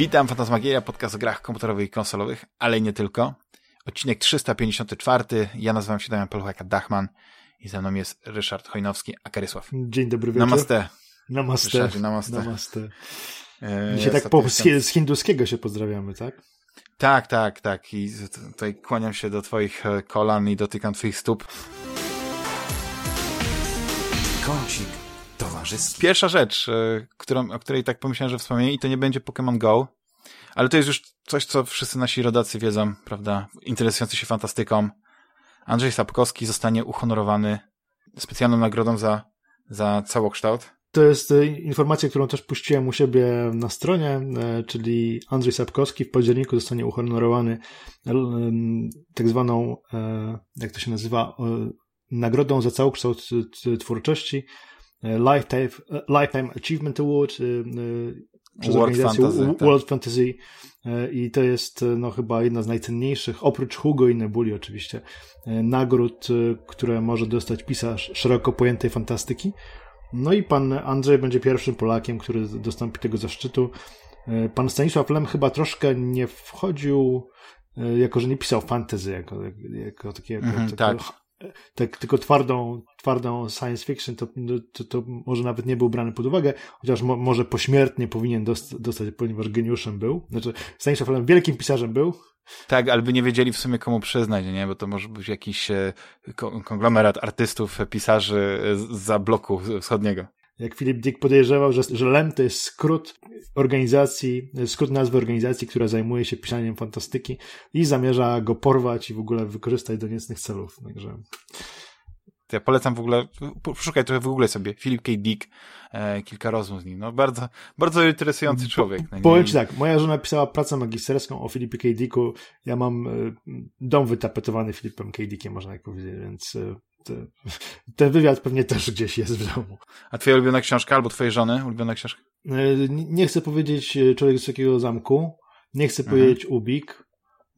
Witam, Fantasmagieria, podcast o grach komputerowych i konsolowych, ale nie tylko. Odcinek 354. Ja nazywam się Damian Peluchaka-Dachman i ze mną jest Ryszard Chojnowski, a Karysław. Dzień dobry wieczór. Namaste. Namaste. Ryszardzie, namaste. Namaste. E, Dzisiaj tak po, z, hinduskiego się pozdrawiamy, tak? Tak, tak, tak. I tutaj kłaniam się do twoich e, kolan i dotykam twoich stóp. Kącik towarzyski. Pierwsza rzecz, e, którą, o której tak pomyślałem, że wspomniałem, i to nie będzie Pokémon Go, ale to jest już coś, co wszyscy nasi rodacy wiedzą, prawda, interesujący się fantastyką. Andrzej Sapkowski zostanie uhonorowany specjalną nagrodą za, za całokształt. To jest e, informacja, którą też puściłem u siebie na stronie, e, czyli Andrzej Sapkowski w październiku zostanie uhonorowany tak zwaną, jak to się nazywa, nagrodą za całokształt twórczości, Lifetime, e, Lifetime Achievement Award e, e, przez World organizację Fantasy, tak. World Fantasy e, i to jest no, chyba jedna z najcenniejszych, oprócz Hugo i Nebuli oczywiście, nagród, które może dostać pisarz szeroko pojętej fantastyki. No i pan Andrzej będzie pierwszym Polakiem, który dostąpi tego zaszczytu. Pan Stanisław Lem chyba troszkę nie wchodził, jako że nie pisał fantasy, jako, jako takie. Mhm, jako, tak. Tak, tylko twardą, twardą science fiction, to, to, to może nawet nie był brany pod uwagę, chociaż mo, może pośmiertnie powinien dost, dostać, ponieważ geniuszem był. Znaczy, Stanisław Lem wielkim pisarzem był, Tak, ale by nie wiedzieli w sumie komu przyznać, nie? Bo to może być jakiś e, ko- konglomerat artystów, pisarzy z za bloku wschodniego. Jak Filip Dick podejrzewał, że, że LEM to jest skrót organizacji, skrót nazwy organizacji, która zajmuje się pisaniem fantastyki i zamierza go porwać i w ogóle wykorzystać do niecnych celów. Także Ja polecam w ogóle, poszukaj trochę w ogóle sobie, Philip K. Dick, e, kilka rozmów z nim. No bardzo, bardzo interesujący człowiek. No, nie- powiem ci tak, moja żona pisała pracę magisterską o Filipie K. Dicku, ja mam e, dom wytapetowany Filipem K. Dickiem, można tak powiedzieć, więc e, te, ten wywiad pewnie też gdzieś jest w domu. A twoja ulubiona książka albo twojej żony ulubiona książka? E, Nie chcę powiedzieć e, Człowiek z Wysokiego Zamku, nie chcę Mhm. powiedzieć Ubik.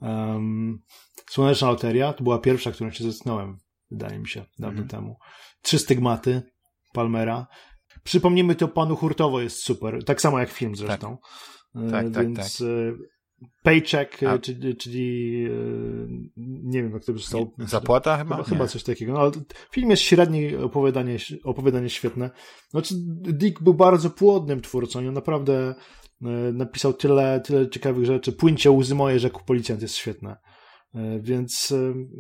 Um, Słoneczna Loteria, to była pierwsza, którą się zetknąłem, wydaje mi się, dawno Mhm. temu. Trzy Stygmaty, Palmera. Przypomnijmy to panu hurtowo jest super, tak samo jak film zresztą. E, Tak, tak, Więc e, Paycheck, A- czyli, czyli e, nie wiem jak to zostało. Zapłata chyba? Chyba, chyba coś takiego. No, ale film jest średni, opowiadanie, opowiadanie świetne. Znaczy, Dick był bardzo płodnym twórcą i on naprawdę e, napisał tyle, tyle ciekawych rzeczy. Płyńcie łzy moje, rzekł policjant, jest świetne. Więc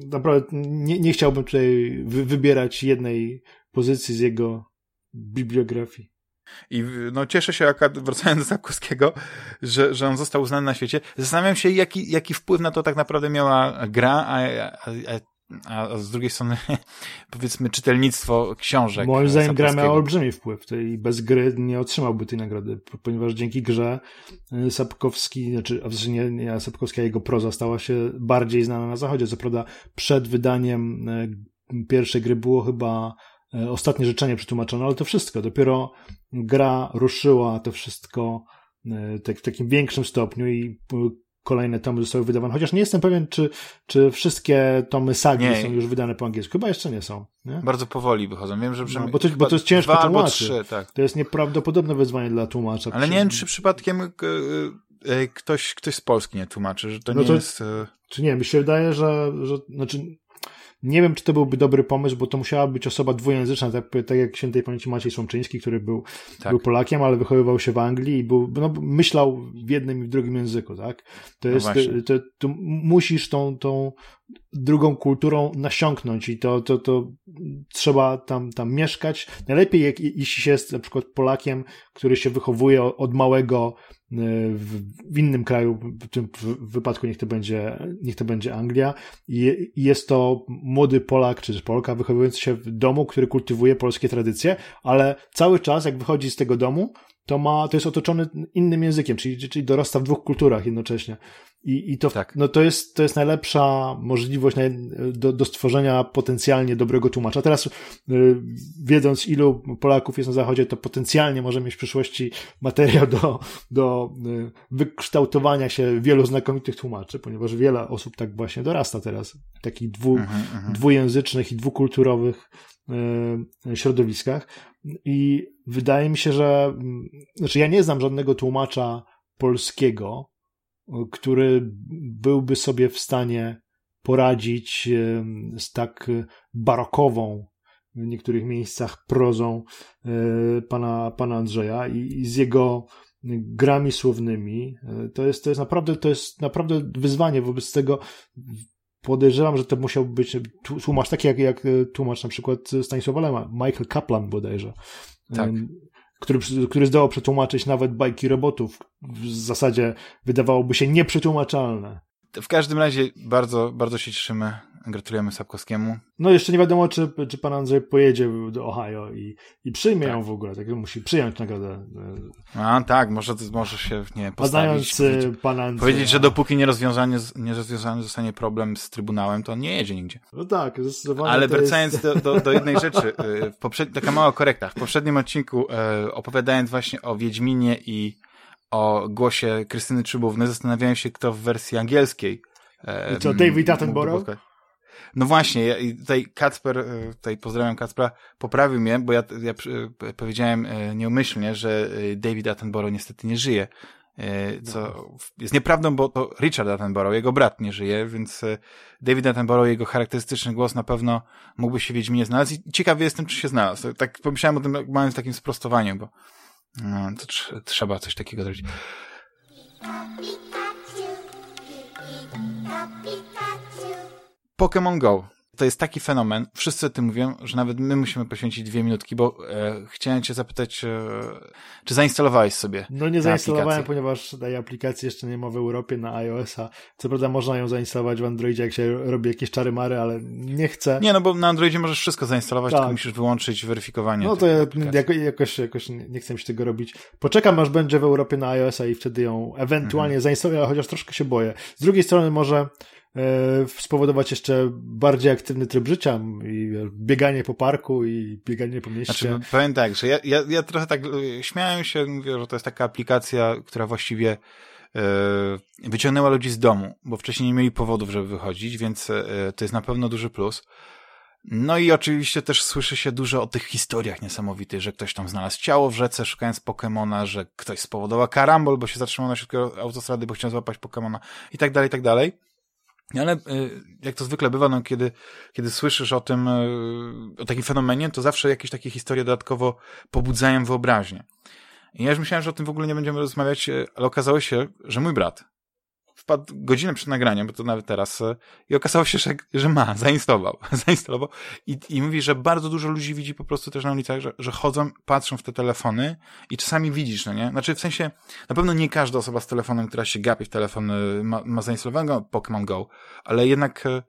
naprawdę nie, nie chciałbym tutaj wy, wybierać jednej pozycji z jego bibliografii. I w- no, cieszę się, wracając do Sapkowskiego, że, że on został uznany na świecie. Zastanawiam się, jaki, jaki wpływ na to tak naprawdę miała gra, a, a, a, a z drugiej strony, powiedzmy, czytelnictwo książek. Moim zdaniem gra miała olbrzymi wpływ i bez gry nie otrzymałby tej nagrody, ponieważ dzięki grze y, Sapkowski, znaczy, a w zasadzie nie, nie Sapkowski, a jego proza stała się bardziej znana na zachodzie. Co prawda przed wydaniem y, pierwszej gry było chyba y, ostatnie życzenie przetłumaczone, ale to wszystko. Dopiero gra ruszyła to wszystko y, tak, w takim większym stopniu i y, kolejne tomy zostały wydawane. Chociaż nie jestem pewien, czy, czy wszystkie tomy sagi Nie. są już wydane po angielsku. Chyba jeszcze nie są. Nie? Bardzo powoli wychodzą. Wiem, że No, przynajmniej bo to- bo to jest ciężko dwa trzy, tak. To jest nieprawdopodobne wyzwanie dla tłumacza. Ale nie wiem, czy przypadkiem e, e, ktoś, ktoś z Polski nie tłumaczy, że to No nie to- jest... e, Czy nie, mi się wydaje, że, że znaczy, nie wiem, czy to byłby dobry pomysł, bo to musiała być osoba dwujęzyczna, tak, tak jak świętej pamięci Maciej Słomczyński, który był, Tak. był Polakiem, ale wychowywał się w Anglii i był, no, myślał w jednym i w drugim języku, tak? To No jest, właśnie. to, to musisz tą, tą drugą kulturą nasiąknąć i to, to, to trzeba tam, tam mieszkać. Najlepiej, jak, jeśli się jest na przykład Polakiem, który się wychowuje od- małego w, w innym kraju, w tym wypadku niech to będzie, niech to będzie Anglia i jest to młody Polak czy Polka wychowujący się w domu, który kultywuje polskie tradycje, ale cały czas jak wychodzi z tego domu, to ma, to jest otoczony innym językiem, czyli, czyli dorasta w dwóch kulturach jednocześnie. I, i to, Tak. no to, jest, to jest najlepsza możliwość do, do stworzenia potencjalnie dobrego tłumacza. Teraz, y, wiedząc, ilu Polaków jest na Zachodzie, to potencjalnie może mieć w przyszłości materiał do, do y, wykształtowania się wielu znakomitych tłumaczy, ponieważ wiele osób tak właśnie dorasta teraz w takich dwu, Mhm, mhm. dwujęzycznych i dwukulturowych y, środowiskach. I wydaje mi się, że, mm, znaczy ja nie znam żadnego tłumacza polskiego, który byłby sobie w stanie poradzić z tak barokową w niektórych miejscach prozą e, pana, pana Andrzeja i, i z jego grami słownymi. E, to jest, to jest naprawdę, to jest naprawdę wyzwanie wobec tego. Podejrzewam, że to musiał być tłumacz taki jak, jak tłumacz na przykład Stanisława Lema, Michael Kaplan bodajże. Tak. Który, który zdołał przetłumaczyć nawet bajki robotów. W zasadzie wydawałoby się nieprzetłumaczalne. W każdym razie bardzo, bardzo się cieszymy Gratulujemy Sapkowskiemu. No jeszcze nie wiadomo, czy, czy pan Andrzej pojedzie do Ohio i, i przyjmie tak. ją w ogóle. Tak musi przyjąć nagrodę. A tak, może, może się nie postawić. Znając pana Andrzeja. Powiedzieć, że dopóki nie rozwiązany, nie rozwiązany zostanie problem z Trybunałem, to nie jedzie nigdzie. No tak, zdecydowanie. Ale wracając jest... do, do, do, jednej rzeczy. Y, w poprzed... Taka mała korekta. W poprzednim odcinku e, opowiadając właśnie o Wiedźminie i o głosie Krystyny Czybówny, zastanawiałem się, kto w wersji angielskiej e, co, David Attenborough? No właśnie, ja, tutaj Kacper, e, tutaj pozdrawiam Kacpra, poprawił mnie, bo ja, ja e, powiedziałem e, nieumyślnie, że David Attenborough niestety nie żyje. Co jest nieprawdą, bo to Richard Attenborough, jego brat nie żyje, więc David Attenborough, jego charakterystyczny głos na pewno mógłby się Wiedźminie znaleźć i ciekawy jestem, czy się znalazł. Tak pomyślałem o tym mając takim sprostowaniu, bo no, to tr trzeba coś takiego zrobić. Pokémon Go. To jest taki fenomen, wszyscy o tym mówią, że nawet my musimy poświęcić dwie minutki, bo e, chciałem cię zapytać, e, czy zainstalowałeś sobie No nie zainstalowałem, aplikację? ponieważ tej aplikacji jeszcze nie ma w Europie na iOS-a. Co prawda można ją zainstalować w Androidzie, jak się robi jakieś czary mary, ale nie chcę. Nie, no bo na Androidzie możesz wszystko zainstalować, tak. tylko musisz wyłączyć weryfikowanie. No to ja, jako, jakoś, jakoś nie chcę się tego robić. Poczekam, aż będzie w Europie na iOS-a i wtedy ją ewentualnie mhm. zainstaluję, chociaż troszkę się boję. Z drugiej strony może spowodować jeszcze bardziej aktywny tryb życia i bieganie po parku i bieganie po mieście. Znaczy, powiem tak, że ja, ja, ja trochę tak e, śmiałem się, mówię, że to jest taka aplikacja, która właściwie e, wyciągnęła ludzi z domu, bo wcześniej nie mieli powodów, żeby wychodzić, więc to jest na pewno duży plus. No i oczywiście też słyszy się dużo o tych historiach niesamowitych, że ktoś tam znalazł ciało w rzece szukając Pokemona, że ktoś spowodował karambol, bo się zatrzymał na środku autostrady, bo chciał złapać Pokemona i tak dalej, i tak dalej. Ale y, jak to zwykle bywa, no, kiedy, kiedy słyszysz o tym, y, o takim fenomenie, to zawsze jakieś takie historie dodatkowo pobudzają wyobraźnię. I ja już myślałem, że o tym w ogóle nie będziemy rozmawiać, y, ale okazało się, że mój brat wpadł godzinę przed nagraniem, bo to nawet teraz, e, i okazało się, że, że ma, zainstalował, zainstalował I, i mówi, że bardzo dużo ludzi widzi po prostu też na ulicach, że, że chodzą, patrzą w te telefony i czasami widzisz, no nie? Znaczy w sensie, na pewno nie każda osoba z telefonem, która się gapi w telefon e, ma, ma zainstalowanego Pokémon Go, ale jednak e,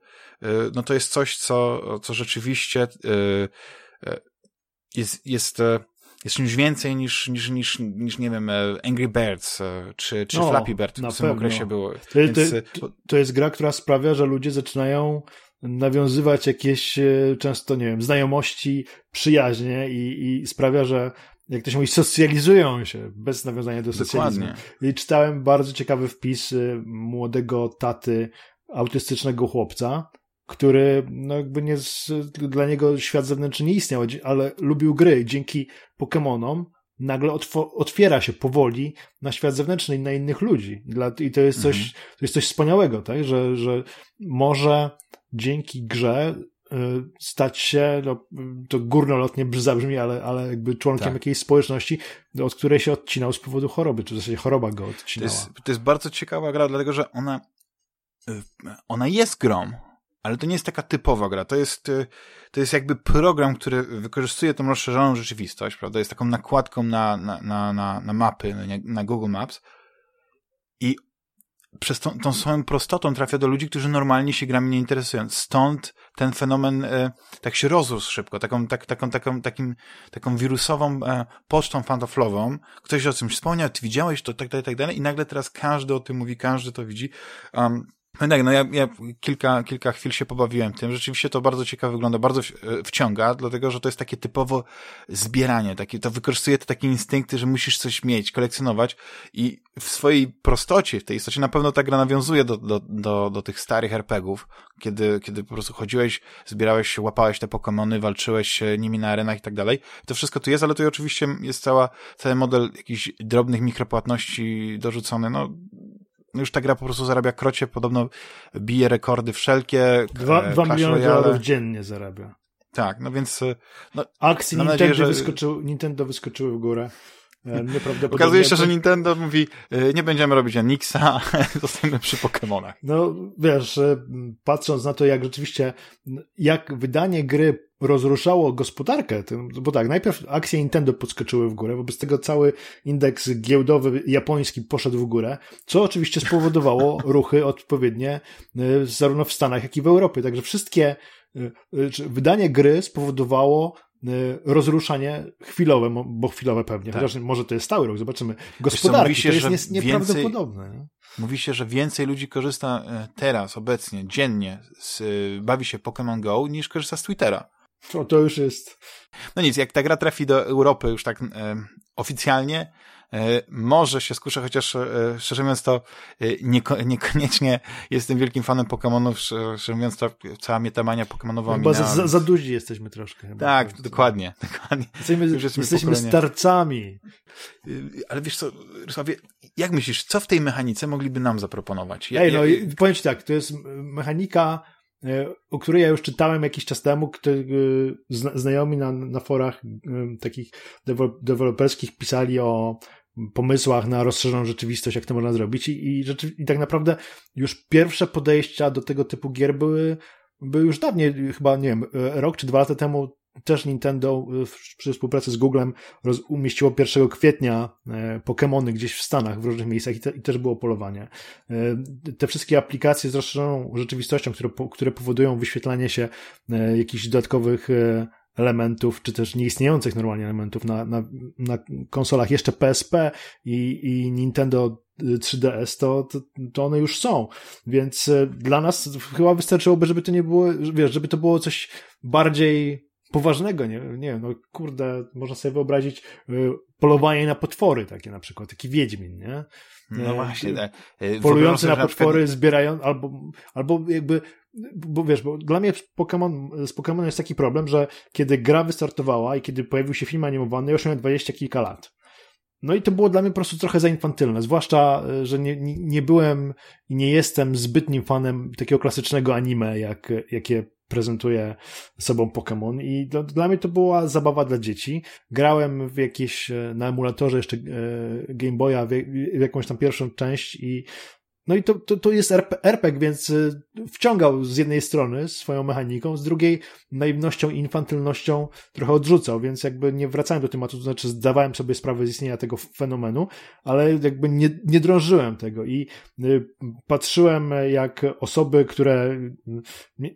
no to jest coś, co, co rzeczywiście jest, jest jest czymś więcej niż, niż, niż, niż nie wiem, e, Angry Birds e, czy, czy no, Flappy Bird w tym okresie było. To, Więc... to, to, to jest gra, która sprawia, że ludzie zaczynają nawiązywać jakieś e, często, nie wiem, znajomości, przyjaźnie i, i sprawia, że jak to się mówi, socjalizują się bez nawiązania do socjalizmu. Dokładnie. I czytałem bardzo ciekawy wpis młodego taty autystycznego chłopca, który no jakby nie z, dla niego świat zewnętrzny nie istniał, ale lubił gry. Dzięki Pokémonom nagle otwiera się powoli na świat zewnętrzny i na innych ludzi. Dla, I to jest coś, mhm. to jest coś wspaniałego, tak? że, że może dzięki grze y, stać się, no, to górnolotnie zabrzmi, ale, ale jakby członkiem tak. jakiejś społeczności, od której się odcinał z powodu choroby, czy w zasadzie choroba go odcinała. To jest, to jest bardzo ciekawa gra, dlatego że ona, y, ona jest grą, ale to nie jest taka typowa gra. To jest, y, to jest jakby program, który wykorzystuje tą rozszerzoną rzeczywistość, prawda? Jest taką nakładką na, na, na, na, mapy, na Google Maps i przez tą, tą swoją prostotą trafia do ludzi, którzy normalnie się grami nie interesują. Stąd ten fenomen e, tak się rozrósł szybko, taką, tak, taką, taką, takim, taką wirusową e, pocztą fantoflową. Ktoś o czymś wspomniał, ty widziałeś to, tak dalej, tak dalej i nagle teraz każdy o tym mówi, każdy to widzi. Um, No tak, no ja, ja kilka, kilka chwil się pobawiłem tym. Rzeczywiście to bardzo ciekawe wygląda, bardzo wciąga, dlatego że to jest takie typowo zbieranie, takie, to wykorzystuje te takie instynkty, że musisz coś mieć, kolekcjonować i w swojej prostocie, w tej istocie na pewno ta gra nawiązuje do, do, do, do tych starych RPGów, kiedy, kiedy po prostu chodziłeś, zbierałeś, łapałeś te Pokémony, walczyłeś nimi na arenach i tak dalej. To wszystko tu jest, ale to oczywiście jest cała, cały model jakichś drobnych mikropłatności dorzucony, no już ta gra po prostu zarabia krocie, podobno bije rekordy wszelkie. Dwa, e, dwa miliony dolarów dziennie zarabia. Tak, no więc... E, no, Akcje Nintendo, nadzieję, że... wyskoczyły, Nintendo wyskoczyły w górę. E, nieprawdopodobnie. Okazuje się, że Nintendo mówi, nie będziemy robić Anixa, zostaniemy przy Pokémonach. No, wiesz, patrząc na to, jak rzeczywiście, jak wydanie gry rozruszało gospodarkę, bo tak, najpierw akcje Nintendo podskoczyły w górę, wobec tego cały indeks giełdowy japoński poszedł w górę, co oczywiście spowodowało ruchy odpowiednie e, zarówno w Stanach, jak i w Europie. Także wszystkie e, e, wydanie gry spowodowało rozruszanie chwilowe, bo chwilowe pewnie, tak. chociaż może to jest stały rok, zobaczymy. Gospodarki, się, to jest nieprawdopodobne. Więcej, mówi się, że więcej ludzi korzysta teraz, obecnie, dziennie, z, bawi się Pokémon Go, niż korzysta z Twittera. To, to już jest. No nic, jak ta gra trafi do Europy już tak e, oficjalnie, e, może się skuszę, chociaż e, szczerze mówiąc to e, nieko, niekoniecznie jestem wielkim fanem Pokémonów, szczerze mówiąc to cała mietamania Pokémonowa Chyba za, za, za duzi jesteśmy troszkę. Chyba. Tak, dokładnie, dokładnie. Jesteśmy, jesteśmy starcami. Y, ale wiesz co, Rysławie, jak myślisz, co w tej mechanice mogliby nam zaproponować? Ja, Ej, no ja, powiem ci tak, to jest mechanika E, o której ja już czytałem jakiś czas temu, który znajomi na, na forach takich deweloperskich pisali o pomysłach na rozszerzoną rzeczywistość, jak to można zrobić i, i, i tak naprawdę już pierwsze podejścia do tego typu gier były, były już dawniej, chyba, nie wiem, e, rok czy dwa lata temu też Nintendo y, przy współpracy z Googlem roz, umieściło 1 kwietnia e, Pokémony gdzieś w Stanach, w różnych miejscach i, te, i, też było polowanie. E, te wszystkie aplikacje z rozszerzoną rzeczywistością, które, które powodują wyświetlanie się e, jakichś dodatkowych elementów, czy też nieistniejących normalnie elementów na, na, na konsolach jeszcze PSP i, i Nintendo 3DS, to, to, one już są. Więc dla nas chyba wystarczyłoby, żeby to nie było, wiesz, żeby to było coś bardziej poważnego, nie, nie wiem, no kurde, można sobie wyobrazić y, polowanie na potwory takie na przykład, taki wiedźmin, nie? No y, właśnie, tak. Y, Polujący na potwory, na przykład... zbierają, albo, albo jakby, bo wiesz, bo dla mnie Pokemon, z Pokémon jest taki problem, że kiedy gra wystartowała i kiedy pojawił się film animowany, już miałem dwadzieścia kilka lat. No i to było dla mnie po prostu trochę za infantylne, zwłaszcza, że nie, nie, nie byłem i nie jestem zbytnim fanem takiego klasycznego anime, jak, jakie prezentuje sobą Pokémon i to, dla mnie to była zabawa dla dzieci. Grałem w jakieś, e, na emulatorze jeszcze e, Game Boya w, w jakąś tam pierwszą część i no i to, to, to jest RPG, więc y, wciągał z jednej strony swoją mechaniką, z drugiej naiwnością i infantylnością trochę odrzucał, więc jakby nie wracałem do tematu, to znaczy zdawałem sobie sprawę z istnienia tego fenomenu, ale jakby nie, nie drążyłem tego i y, patrzyłem jak osoby, które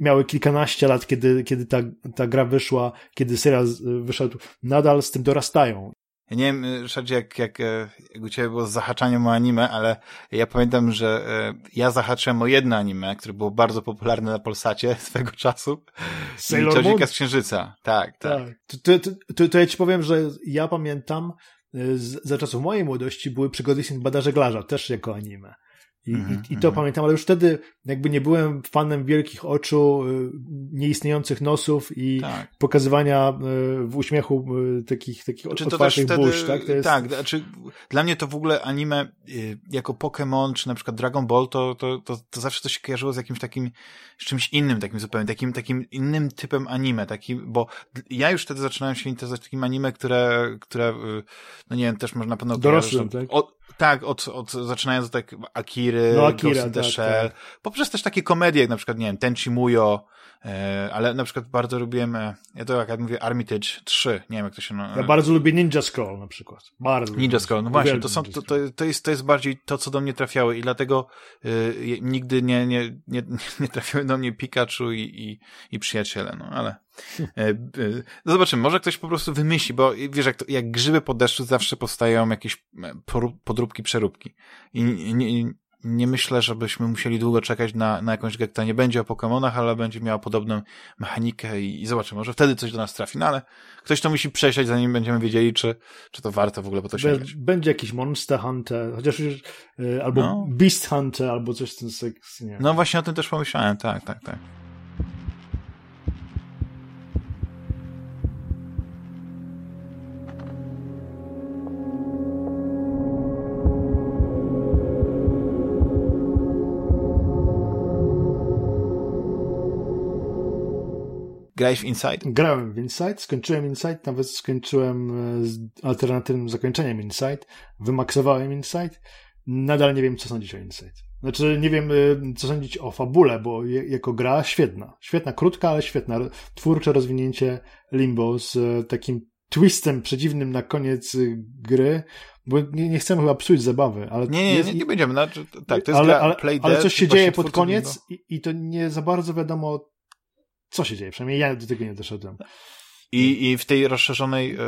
miały kilkanaście lat, kiedy, kiedy ta, ta gra wyszła, kiedy serial wyszedł, nadal z tym dorastają ja nie wiem, Ryszardzie, jak, jak, e, jak u ciebie było z zahaczaniem o anime, ale ja pamiętam, że e, ja zahaczyłem o jedno anime, które było bardzo popularne na Polsacie swego czasu. Sailor Czarodziejka z Księżyca. Tak, tak. tak. To, to, to, to, ja ci powiem, że ja pamiętam, e, z, za czasów mojej młodości były przygody Sinbada Żeglarza, też jako anime. I, mm -hmm, i, I, to mm -hmm. pamiętam, ale już wtedy jakby nie byłem fanem wielkich oczu, y, nieistniejących nosów i tak. pokazywania y, w uśmiechu y, takich, takich Czy znaczy, otwartych wtedy, busz, tak? To jest... Tak, znaczy dla mnie to w ogóle anime jako Pokémon, czy na przykład Dragon Ball, to, to, to, to zawsze to się kojarzyło z jakimś takim, z czymś innym, takim zupełnie, takim, takim innym typem anime, takim, bo ja już wtedy zaczynałem się interesować takim anime, które, które no nie wiem, też można na pewno Dorosłym, tak? Od, tak, od, od, zaczynając od tak Akiry, no, Akira, Ghost in the tak, Shell, tak. poprzez też takie komedie, jak na przykład, nie wiem, Tenchi Muyo, ale na przykład bardzo lubiłem, e, ja to jak ja mówię, Armitage 3, nie wiem jak to się... Ja bardzo lubię Ninja Scroll na przykład, bardzo Ninja Scroll, no właśnie, to, są, to, to, jest, to jest bardziej to, co do mnie trafiało i dlatego e, nigdy nie, nie, nie, nie trafiały do mnie Pikachu i, i, i przyjaciele, no ale... E, e, no zobaczymy, może ktoś po prostu wymyśli, bo wiesz, jak, to, jak grzyby po deszczu zawsze powstają jakieś podróbki, przeróbki. I, i, i nie myślę, żebyśmy musieli długo czekać na, na jakąś grę, która nie będzie o Pokémonach, ale będzie miała podobną mechanikę i, i zobaczymy, może wtedy coś do nas trafi. No ale ktoś to musi przejść, zanim będziemy wiedzieli, czy, czy to warto w ogóle po to sięgać. Będzie jakiś Monster Hunter, chociaż już, y, albo no. Beast Hunter, albo coś w tym stylu. No właśnie o tym też pomyślałem, tak, tak, tak. Grałeś w Inside? Grałem w Inside, skończyłem Inside, nawet skończyłem e, z alternatywnym zakończeniem Inside, wymaksowałem Inside, nadal nie wiem, co sądzić o Inside. Znaczy, nie wiem, e, co sądzić o fabule, bo jako gra świetna. Świetna, krótka, ale świetna. Twórcze rozwinięcie Limbo z e, takim twistem przedziwnym na koniec gry, bo nie, nie chcemy chyba psuć zabawy, ale... Nie, nie, jest, nie, nie będziemy, znaczy, tak, to jest ale, gra ale, Play ale coś się dzieje pod koniec i, i, to nie za bardzo wiadomo, co się dzieje, przynajmniej ja do tego nie doszedłem. I, I w tej rozszerzonej, e,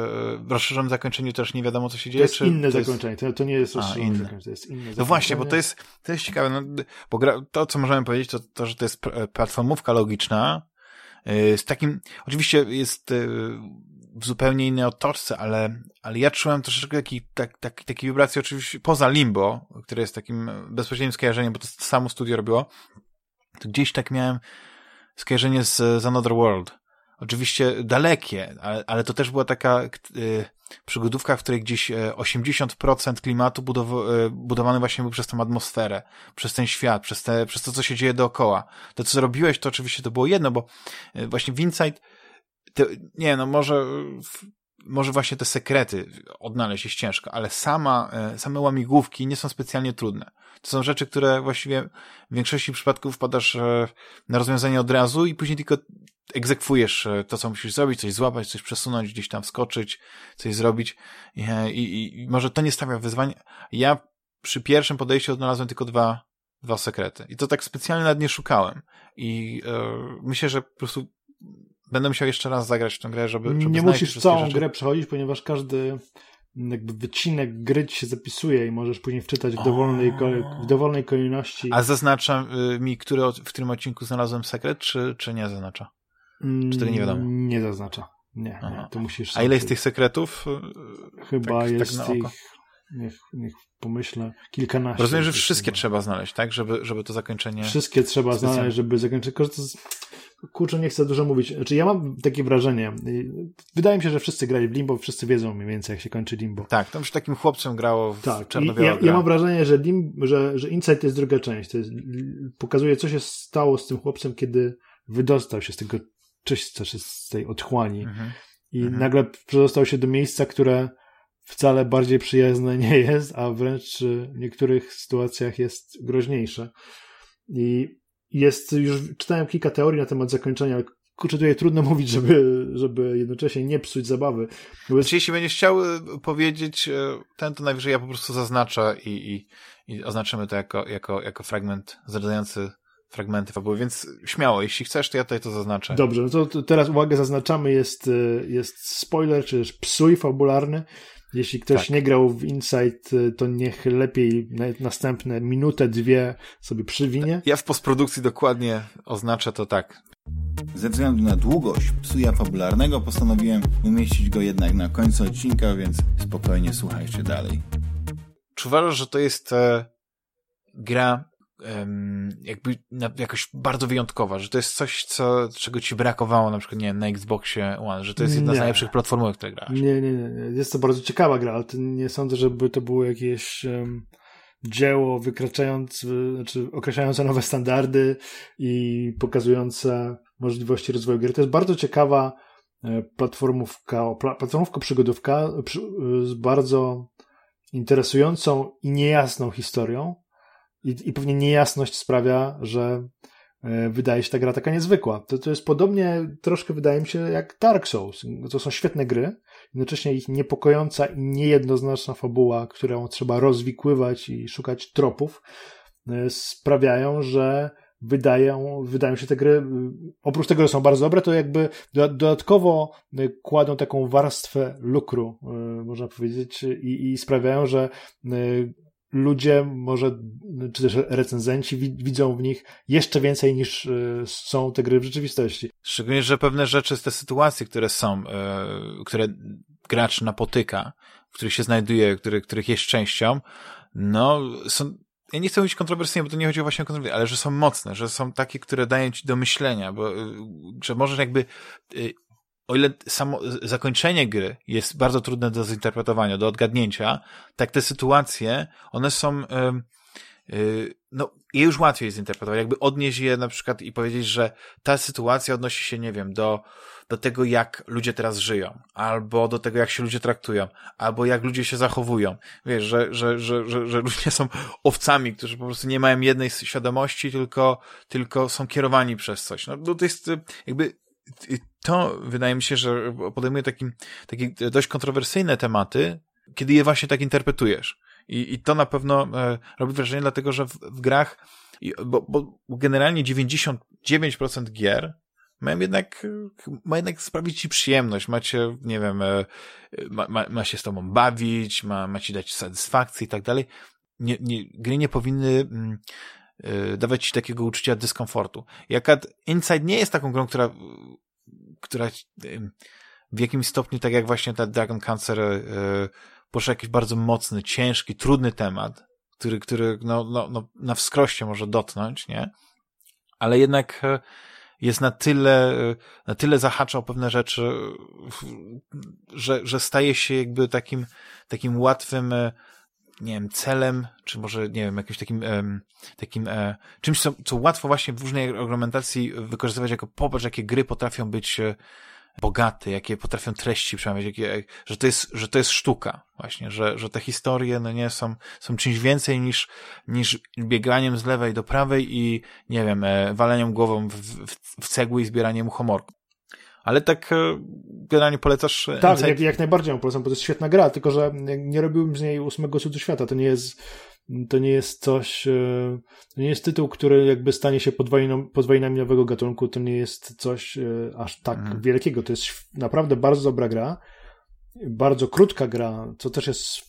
rozszerzonym zakończeniu też nie wiadomo, co się dzieje? To jest czy inne to zakończenie, jest... To, to, nie jest rozszerzone zakończenie, to jest inne No właśnie, bo to jest, to jest ciekawe, no, bo gra, to, co możemy powiedzieć, to, to, że to jest platformówka logiczna, e, z takim, oczywiście jest e, w zupełnie innej otoczce, ale, ale ja czułem troszeczkę taki, tak, tak, takie wibracje oczywiście poza Limbo, które jest takim bezpośrednim skojarzeniem, bo to samo studio robiło, to gdzieś tak miałem skojarzenie z, z Another World. Oczywiście dalekie, ale, ale to też była taka y, przygodówka, w której gdzieś 80% e, klimatu budow, y, budowany właśnie był przez tą atmosferę, przez ten świat, przez, te, przez to, co się dzieje dookoła. To, co robiłeś, to oczywiście to było jedno, bo właśnie w te, nie no, może może właśnie te sekrety odnaleźć jest ciężko, ale sama, same łamigłówki nie są specjalnie trudne. To są rzeczy, które właściwie w większości przypadków wpadasz e, na rozwiązanie od razu i później tylko egzekwujesz e, to, co musisz zrobić, coś złapać, coś przesunąć, gdzieś tam wskoczyć, coś zrobić i, i, i może to nie stawia wyzwań. Ja przy pierwszym podejściu odnalazłem tylko dwa, dwa sekrety i to tak specjalnie nad nie szukałem i e, myślę, że po prostu będę musiał jeszcze raz zagrać w tę grę, żeby, żeby Nie musisz całą rzeczy. grę przechodzić, ponieważ każdy jakby wycinek gry ci się zapisuje i możesz później wczytać w dowolnej, w dowolnej kolejności. A zaznacza y, mi, który, w którym odcinku znalazłem sekret, czy, czy nie zaznacza? Czy tego nie wiadomo? Mm, nie zaznacza. Nie, nie to musisz. A ile jest tych sekretów? Y, Chyba tak, jest tak ich, niech, niech pomyślę, kilkanaście. Rozumiem, że wszystkie trzeba znaleźć, tak? Żeby, żeby to zakończenie... Wszystkie trzeba znaleźć, żeby zakończyć. Kurczę, nie chcę dużo mówić. Znaczy, ja mam takie wrażenie, wydaje mi się, że wszyscy grali w Limbo, wszyscy wiedzą mniej więcej, jak się kończy Limbo. Tak, tam już takim chłopcem grało w tak. ja, ja mam wrażenie, że, Lim, że, że Insight jest druga część. To jest, pokazuje, co się stało z tym chłopcem, kiedy wydostał się z tego czyśćca, czy z tej otchłani. Mhm. I mhm. nagle przedostał się do miejsca, które wcale bardziej przyjazne nie jest, a wręcz w niektórych sytuacjach jest groźniejsze. I jest, już czytałem kilka teorii na temat zakończenia, kurczę, tutaj trudno mówić, żeby, żeby jednocześnie nie psuć zabawy. Jest... Znaczy, jeśli będziesz chciał e, powiedzieć e, ten, to najwyżej ja po prostu zaznaczę i, i, i oznaczymy to jako, jako, jako fragment zdradzający fragmenty fabuły, więc śmiało, jeśli chcesz, to ja tutaj to zaznaczę. Dobrze, no to, to teraz uwagę zaznaczamy, jest, e, jest spoiler, czy też psuj fabularny. Jeśli ktoś tak. nie grał w Insight, y, to niech lepiej następne minutę, dwie sobie przywinie. Ja w postprodukcji dokładnie oznaczę to tak. Ze względu na długość psuja fabularnego postanowiłem umieścić go jednak na końcu odcinka, więc spokojnie słuchajcie dalej. Czy uważasz, że to jest e, gra jakby jakoś bardzo wyjątkowa, że to jest coś, co, czego ci brakowało na przykład, nie wiem, na Xboxie One, że to jest jedna nie. z najlepszych platformów, które grasz. Nie, nie, nie. Jest to bardzo ciekawa gra, ale nie sądzę, żeby to było jakieś um, dzieło wykraczające, znaczy określające nowe standardy i pokazujące możliwości rozwoju gier. To jest bardzo ciekawa e, platformówka, platformówka przygodówka z bardzo interesującą i niejasną historią, i, i pewnie niejasność sprawia, że e, wydaje się ta gra taka niezwykła. To, to jest podobnie troszkę wydaje mi się jak Dark Souls. To są świetne gry, jednocześnie ich niepokojąca i niejednoznaczna fabuła, którą trzeba rozwikływać i szukać tropów, e, sprawiają, że wydają, wydają się te gry, oprócz tego, że są bardzo dobre, to jakby dodatkowo e, kładą taką warstwę lukru, można powiedzieć, i, i sprawiają, że ludzie, może, czy też recenzenci widzą w nich jeszcze więcej niż e, są te gry w rzeczywistości. Szczególnie, że pewne rzeczy, te sytuacje, które są, e, które gracz napotyka, w których się znajduje, których, których jest częścią, no, są, ja nie chcę mówić kontrowersyjnie, bo to nie chodzi właśnie o kontrowersję, ale że są mocne, że są takie, które dają ci do myślenia, bo, że możesz jakby o ile samo zakończenie gry jest bardzo trudne do zinterpretowania, do odgadnięcia, tak te sytuacje, one są, yy, no, je już łatwiej zinterpretować, jakby odnieść je na przykład i powiedzieć, że ta sytuacja odnosi się, nie wiem, do, do tego, jak ludzie teraz żyją, albo do tego, jak się ludzie traktują, albo jak ludzie się zachowują. Wiesz, że, że, że, że, że ludzie są owcami, którzy po prostu nie mają jednej świadomości, tylko, tylko są kierowani przez coś. No, to jest jakby to wydaje mi się, że podejmuje taki, takie dość kontrowersyjne tematy, kiedy je właśnie tak interpretujesz. I, i to na pewno e, robi wrażenie, dlatego że w, w grach, bo, bo generalnie 99% gier mają jednak, ma jednak sprawić ci przyjemność, macie, nie wiem, e, ma, ma, ma się z tobą bawić, ma, ma ci dać satysfakcję i tak dalej. Nie, nie, gry nie powinny e, dawać ci takiego uczucia dyskomfortu. Jak Inside nie jest taką grą, która która w jakimś stopniu, tak jak właśnie ta Dragon Cancer, e, poszła jakiś bardzo mocny, ciężki, trudny temat, który, który no, no, no, na wskroście może dotknąć, nie? Ale jednak e, jest na tyle, e, na tyle zahacza o pewne rzeczy, że, że staje się jakby takim, takim łatwym, nie wiem, celem, czy może, nie wiem, jakimś takim, takim czymś, co, co łatwo właśnie w różnej argumentacji wykorzystywać jako popatrz, jakie gry potrafią być e, bogate, jakie potrafią treści przemawiać, jakie, że to jest, że to jest sztuka właśnie, że, że te historie, no nie, są, są czymś więcej niż, niż bieganiem z lewej do prawej i, nie wiem, e, waleniem głową w, w, w cegły i zbieraniem humorku. Ale tak e, generalnie polecasz... E, tak, jak, jak najbardziej ją polecam, bo to jest świetna gra, tylko że nie robiłbym z niej ósmego cudu świata. To nie jest to nie jest coś, e, to nie jest tytuł, który jakby stanie się podwojną, podwojnami nowego gatunku, to nie jest coś aż tak mhm. wielkiego. To jest naprawdę bardzo dobra gra, bardzo krótka gra, co też jest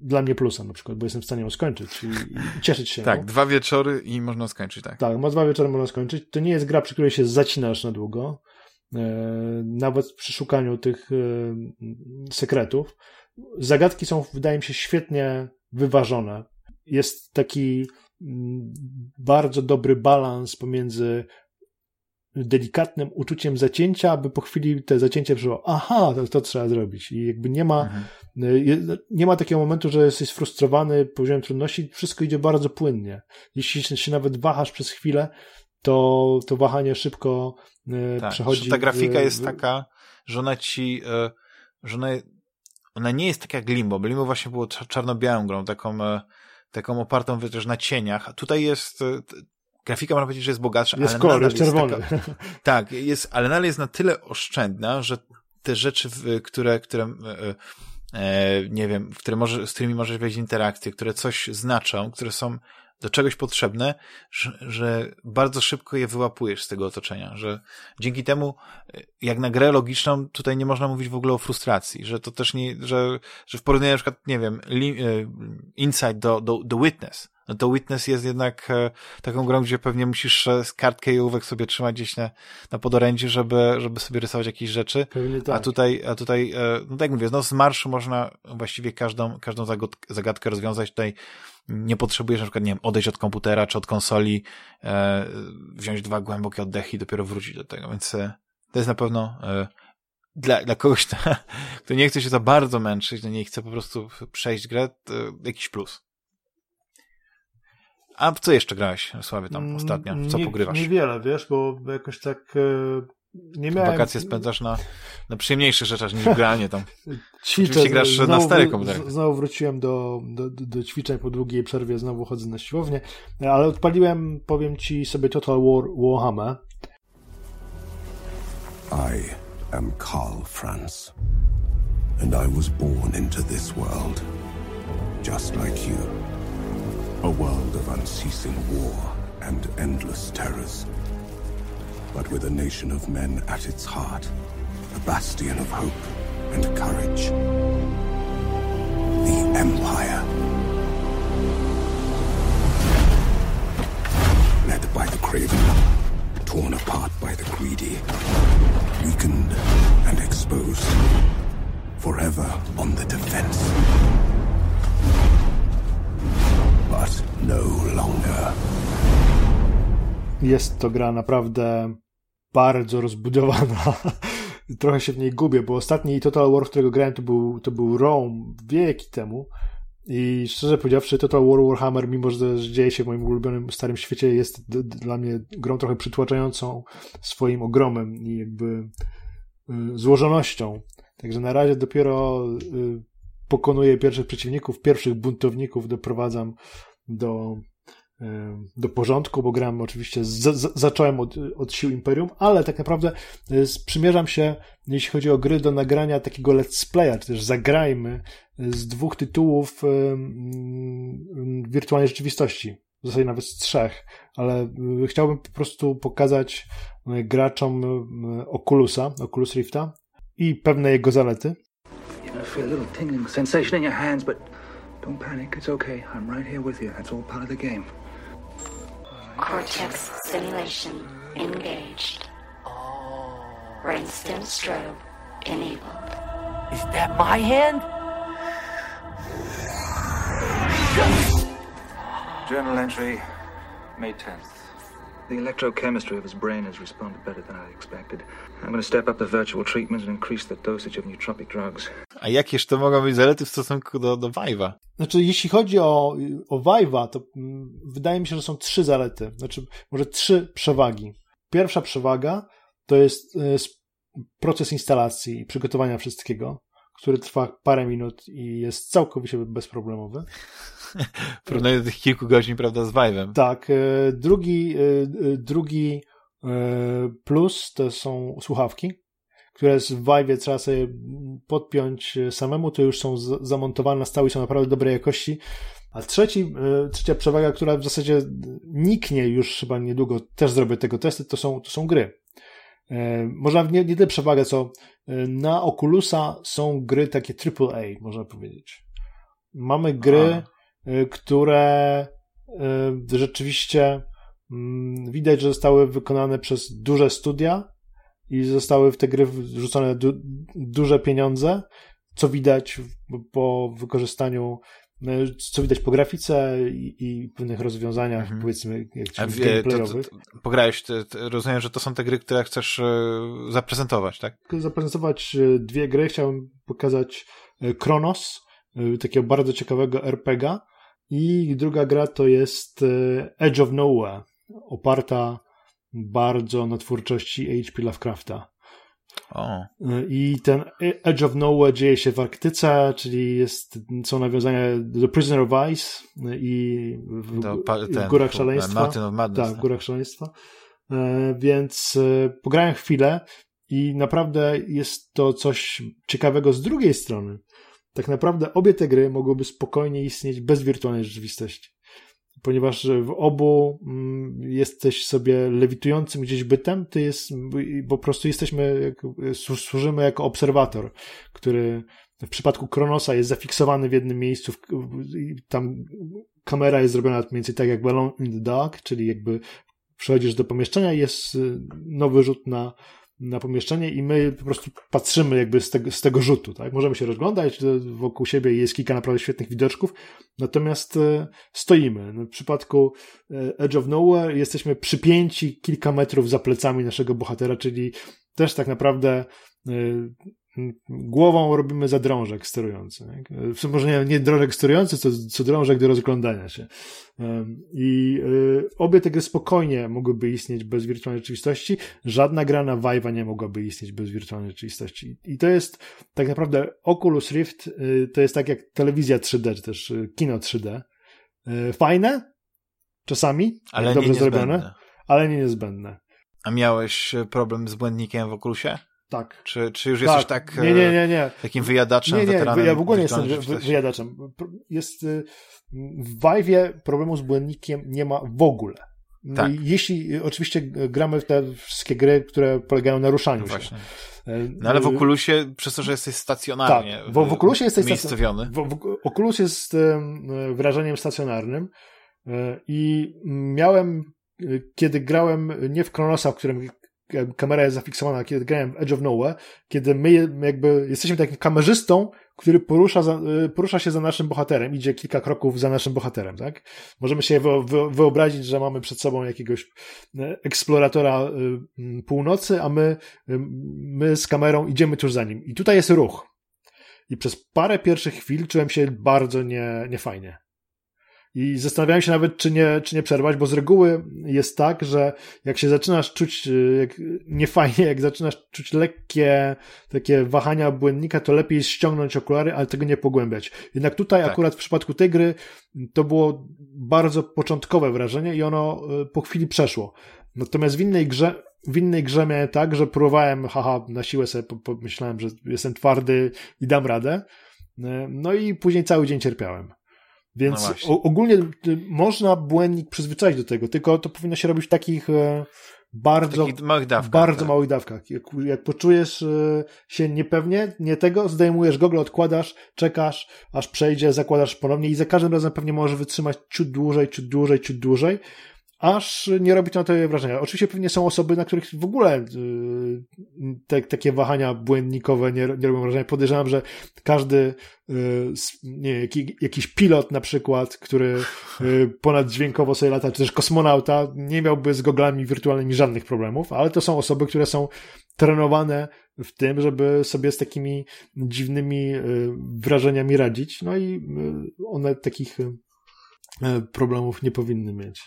dla mnie plusem na przykład, bo jestem w stanie ją skończyć i, i cieszyć się. tak, dwa wieczory i można skończyć, tak. Tak, ma dwa wieczory można skończyć. To nie jest gra, przy której się zacinasz na długo. E, nawet przy szukaniu tych e, sekretów. Zagadki są, wydaje mi się, świetnie wyważone. Jest taki mm, bardzo dobry balans pomiędzy delikatnym uczuciem zacięcia, aby po chwili te zacięcie przyszło, aha, to, to trzeba zrobić. I jakby nie ma, mhm. E, nie ma takiego momentu, że jesteś sfrustrowany poziomem trudności, wszystko idzie bardzo płynnie. Jeśli się nawet wahasz przez chwilę, to, to wahanie szybko tak, przechodzi. Ta grafika jest taka, że ona ci, e, że ona, ona nie jest taka jak Limbo, bo Limbo właśnie było czarno-białą grą, taką, e, taką opartą też na cieniach, a tutaj jest grafika można powiedzieć, że jest bogatsza, jest ale kolor, jest czerwony. Taka, tak, jest, ale nadal jest na tyle oszczędna, że te rzeczy, które, które nie wiem, które może, z którymi możesz wejść w interakcję, które coś znaczą, które są do czegoś potrzebne, że, że, bardzo szybko je wyłapujesz z tego otoczenia, że dzięki temu, jak na grę logiczną, tutaj nie można mówić w ogóle o frustracji, że to też nie, że, że w porównaniu na przykład, nie wiem, e, Insight do, do, do Witness, no to Witness jest jednak e, taką grą, gdzie pewnie musisz e, kartkę i ołówek sobie trzymać gdzieś na, na podorędziu, żeby, żeby sobie rysować jakieś rzeczy. Tak. A tutaj, a tutaj, no tak jak mówię, no z marszu można właściwie każdą, każdą zagadkę rozwiązać. Tutaj nie potrzebujesz na przykład, nie wiem, odejść od komputera czy od konsoli, e, wziąć dwa głębokie oddechy i dopiero wrócić do tego, więc e, to jest na pewno e, dla, dla kogoś, kto, kto nie chce się za bardzo męczyć, no nie chce po prostu przejść grę, jakiś plus. A co jeszcze grałeś, Sławy, tam mm, ostatnio? Co nie, pogrywasz? Niewiele, wiesz, bo jakoś tak e, nie miałem... Wakacje spędzasz na, na przyjemniejszych rzeczach niż granie tam. Ćwiczę. Oczywiście grasz znowu, na stary komputer. Znowu wróciłem do, do, do, ćwiczeń po długiej przerwie, znowu chodzę na siłownię, ale odpaliłem, powiem ci sobie Total War Warhammer. I am Karl Franz and I was born into this world just like you. A world of unceasing war and endless terrors. but with a nation of men at its heart, a bastion of hope and courage. The Empire. Led by the craven, torn apart by the greedy, weakened and exposed, forever on the defense. But no longer. Jest to gra naprawdę bardzo rozbudowana. Trochę się w niej gubię, bo ostatni Total War, którego grałem, to był, to był Rome wieki temu. I szczerze powiedziawszy, Total War Warhammer, mimo że dzieje się w moim ulubionym starym świecie, jest dla mnie grą trochę przytłaczającą swoim ogromem i jakby y, złożonością. Także na razie dopiero y, pokonuję pierwszych przeciwników, pierwszych buntowników doprowadzam do do porządku, bo gram oczywiście, z, z, zacząłem od, od sił Imperium, ale tak naprawdę e, przymierzam się, jeśli chodzi o gry, do nagrania takiego let's playa, czy też zagrajmy e, z dwóch tytułów um, wirtualnej rzeczywistości. W zasadzie nawet z trzech, ale chciałbym po prostu pokazać graczom Oculusa, Oculus Rifta i pewne jego zalety. You but don't panic, it's okay. I'm right here with you. That's all part of the game. Cortex simulation engaged. Brainstem strobe enabled. Is that my hand? Journal entry, May 10th. The electrochemistry of his brain has responded better than I expected. I'm going to step up the virtual treatment and increase the dosage of nootropic drugs. A jakież to mogą być zalety w stosunku do, do Vive'a? Znaczy, jeśli chodzi o, o Vive'a, to mm, wydaje mi się, że są trzy zalety. Znaczy, może trzy przewagi. Pierwsza przewaga to jest y, proces instalacji i przygotowania wszystkiego, który trwa parę minut i jest całkowicie bezproblemowy. Porównanie do tych kilku godzin, prawda, z Vive'em. Tak. Y, drugi, y, drugi plus to są słuchawki, które w Vive trzeba sobie podpiąć samemu, to już są zamontowane na stałe i są naprawdę dobrej jakości. A trzeci, e, trzecia przewaga, która w zasadzie niknie już chyba niedługo, też zrobię tego testy, to są, to są gry. E, można nie, nie tyle przewaga, co e, na Oculusa są gry takie AAA, można powiedzieć. Mamy gry, które rzeczywiście mm, widać, że zostały wykonane przez duże studia, i zostały w te gry wrzucone du duże pieniądze, co widać po wykorzystaniu no, co widać po grafice i, i pewnych rozwiązaniach, mhm. powiedzmy, jak gameplayowych. To, to, pograłeś, to, rozumiem, że to są te gry, które chcesz e, zaprezentować, tak? Zaprezentować e, dwie gry. Chciałem pokazać e, Kronos, takiego bardzo ciekawego RPGa i druga gra to jest Edge of Nowhere, oparta bardzo na twórczości H.P. Lovecrafta. O. I ten Edge of Nowhere dzieje się w Arktyce, czyli jest, są nawiązania do Prisoner of Ice i w, do, ten, w Górach Szaleństwa. Mountain of Madness. Tak, w tak. Górach Szaleństwa. E, więc e, pograłem chwilę i naprawdę jest to coś ciekawego z drugiej strony. Tak naprawdę obie te gry mogłyby spokojnie istnieć bez wirtualnej rzeczywistości ponieważ w obu mm, jesteś sobie lewitującym gdzieś bytem, ty jest, po prostu jesteśmy, służymy jako obserwator, który w przypadku Kronosa jest zafiksowany w jednym miejscu, tam kamera jest zrobiona mniej więcej tak jak Alone in the Dark, czyli jakby przechodzisz do pomieszczenia i jest y, nowy rzut na na pomieszczenie i my po prostu patrzymy jakby z tego, z tego rzutu, tak? Możemy się rozglądać wokół siebie jest kilka naprawdę świetnych widoczków, natomiast e, stoimy. W przypadku e, Edge of Nowhere jesteśmy przypięci kilka metrów za plecami naszego bohatera, czyli też tak naprawdę e, głową robimy za drążek sterujący. Nie? Może nie, nie drążek sterujący, co, co drążek do rozglądania się. I y, obie te gry spokojnie mogłyby istnieć bez wirtualnej rzeczywistości. Żadna gra na Vive'a nie mogłaby istnieć bez wirtualnej rzeczywistości. I to jest tak naprawdę Oculus Rift y, to jest tak jak telewizja 3D, czy też y, kino 3D. Fajne? Czasami, ale dobrze zrobione, ale nie niezbędne. A miałeś problem z błędnikiem w Oculusie? Tak. Czy, czy już tak. jesteś tak nie, nie, nie, nie. takim wyjadaczem, nie, nie, weteranem? Ja w ogóle nie jestem wy, wyjadaczem. Jest, y, w Vive'ie problemu z błędnikiem nie ma w ogóle. Tak. Jeśli oczywiście gramy w te wszystkie gry, które polegają na ruszaniu no się. E, no ale w Oculusie, przez to, że jesteś stacjonarnie tak, w, w Oculusie jesteś miejscowiony. W, w, Oculus jest wrażeniem stacjonarnym e, i miałem, kiedy grałem nie w Kronosa, w którym kamera jest zafiksowana, kiedy grałem w Edge of Nowhere, kiedy my jakby jesteśmy takim kamerzystą, który porusza, za, y, porusza się za naszym bohaterem, idzie kilka kroków za naszym bohaterem, tak? Możemy sobie wyobrazić, że mamy przed sobą jakiegoś y, eksploratora północy, a my, my z kamerą idziemy tuż za nim. I tutaj jest ruch. I przez parę pierwszych chwil czułem się bardzo nie, niefajnie. I zastanawiałem się nawet, czy nie, czy nie przerwać, bo z reguły jest tak, że jak się zaczynasz czuć y, jak, niefajnie, jak zaczynasz czuć lekkie takie wahania błędnika, to lepiej ściągnąć okulary, ale tego nie pogłębiać. Jednak tutaj tak. akurat w przypadku tej gry to było bardzo początkowe wrażenie i ono y, po chwili przeszło. Natomiast w innej grze, w innej grze miałem tak, że próbowałem, haha, na siłę sobie pomyślałem, że jestem twardy i dam radę. Y, no i później cały dzień cierpiałem. Więc no ogólnie można błędnik przyzwyczaić do tego, tylko to powinno się robić w takich e, bardzo, w małych dawkach, bardzo tak. małych dawkach. Jak, jak poczujesz e, się niepewnie, nie tego, zdejmujesz gogle, odkładasz, czekasz, aż przejdzie, zakładasz ponownie i za każdym razem pewnie możesz wytrzymać ciut dłużej, ciut dłużej, ciut dłużej, aż nie robi to na tobie wrażenia. Oczywiście pewnie są osoby, na których w ogóle y, te, takie wahania błędnikowe nie, nie robią wrażenia. Podejrzewam, że każdy y, nie, jakiś pilot na przykład, który y, ponad dźwiękowo sobie lata, czy też kosmonauta, nie miałby z goglami wirtualnymi żadnych problemów, ale to są osoby, które są trenowane w tym, żeby sobie z takimi dziwnymi wrażeniami radzić. No i one takich problemów nie powinny mieć.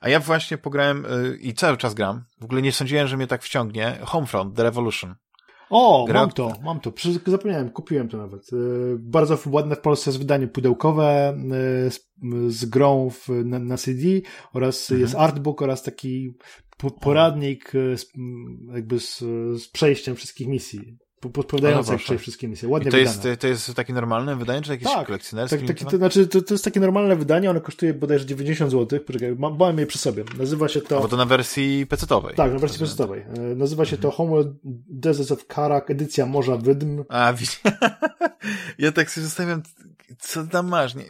A ja właśnie pograłem y, i cały czas gram. W ogóle nie sądziłem, że mnie tak wciągnie. Homefront, The Revolution. O, Gra... mam to, mam to. Zapomniałem, kupiłem to nawet. Y, bardzo ładne w Polsce jest wydanie pudełkowe y, z, z grą w, na, na, CD oraz mhm. jest artbook oraz taki poradnik z, jakby z, z przejściem wszystkich misji podpowiadające no, jak wszystkie misje. Ładnie I to jest, to jest takie normalne wydanie, czy jakieś tak, kolekcjonerskie? Tak, tak, to, znaczy, to, to jest takie normalne wydanie, ono kosztuje bodajże 90 zł. Poczekaj, mam, mam je przy sobie. Nazywa się to... Bo to na wersji pecetowej. Tak, na wersji pecetowej. E, nazywa się to Homeworld Deserts of Karak, edycja Morza Wydm. A, widzisz. ja tak sobie zastanawiam, co tam masz? Nie...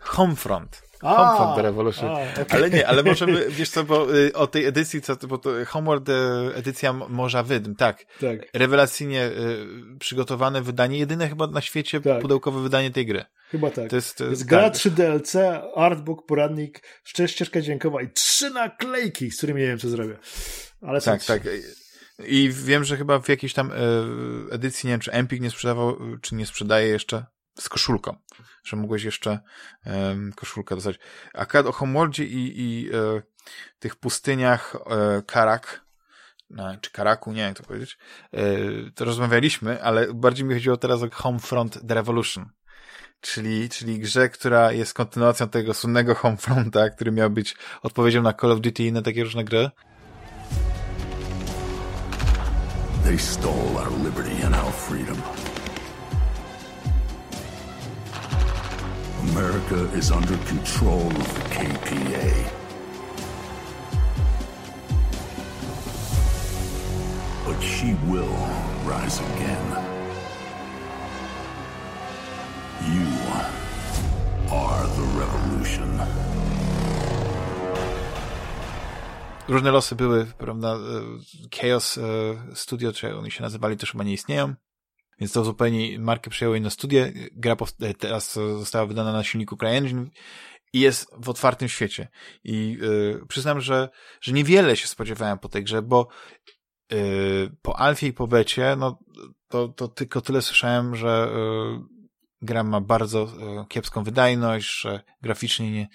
Homefront. Homefront The Revolution. A, okay. Ale nie, ale możemy, wiesz co, bo y, o tej edycji, co, bo to Homeward y, edycja Morza Wydm, tak. tak. Rewelacyjnie y, przygotowane wydanie, jedyne chyba na świecie tak. pudełkowe wydanie tej gry. Chyba tak. To jest, to jest gra tak. 3 DLC, artbook, poradnik, ścieżka dźwiękowa i trzy naklejki, z którymi nie wiem, co zrobię. Ale tak, tak. I wiem, że chyba w jakiejś tam edycji, nie wiem, czy Empik nie sprzedawał, czy nie sprzedaje jeszcze z koszulką, że mogłeś jeszcze um, koszulkę dostać. Akurat o Homeworldzie i, i e, tych pustyniach e, Karak, czy Karaku, nie wiem jak to powiedzieć, e, to rozmawialiśmy, ale bardziej mi chodziło teraz o Homefront The Revolution. Czyli, czyli grze, która jest kontynuacją tego słynnego Homefronta, który miał być odpowiedzią na Call of Duty i na takie różne gry. They stole our liberty and our freedom. America is under control of the KPA. But she will rise again. You are the revolution. Różne losy były, prawda? Chaos Studio, czy oni się nazywali, też chyba nie istnieją. Więc to zupełnie markę przejęło inne studie. Gra e, teraz została wydana na silniku CryEngine i jest w otwartym świecie. I yy, przyznam, że, że niewiele się spodziewałem po tej grze, bo yy, po alfie i po becie, no to, to tylko tyle słyszałem, że yy, gra ma bardzo kiepską wydajność, że graficznie nie,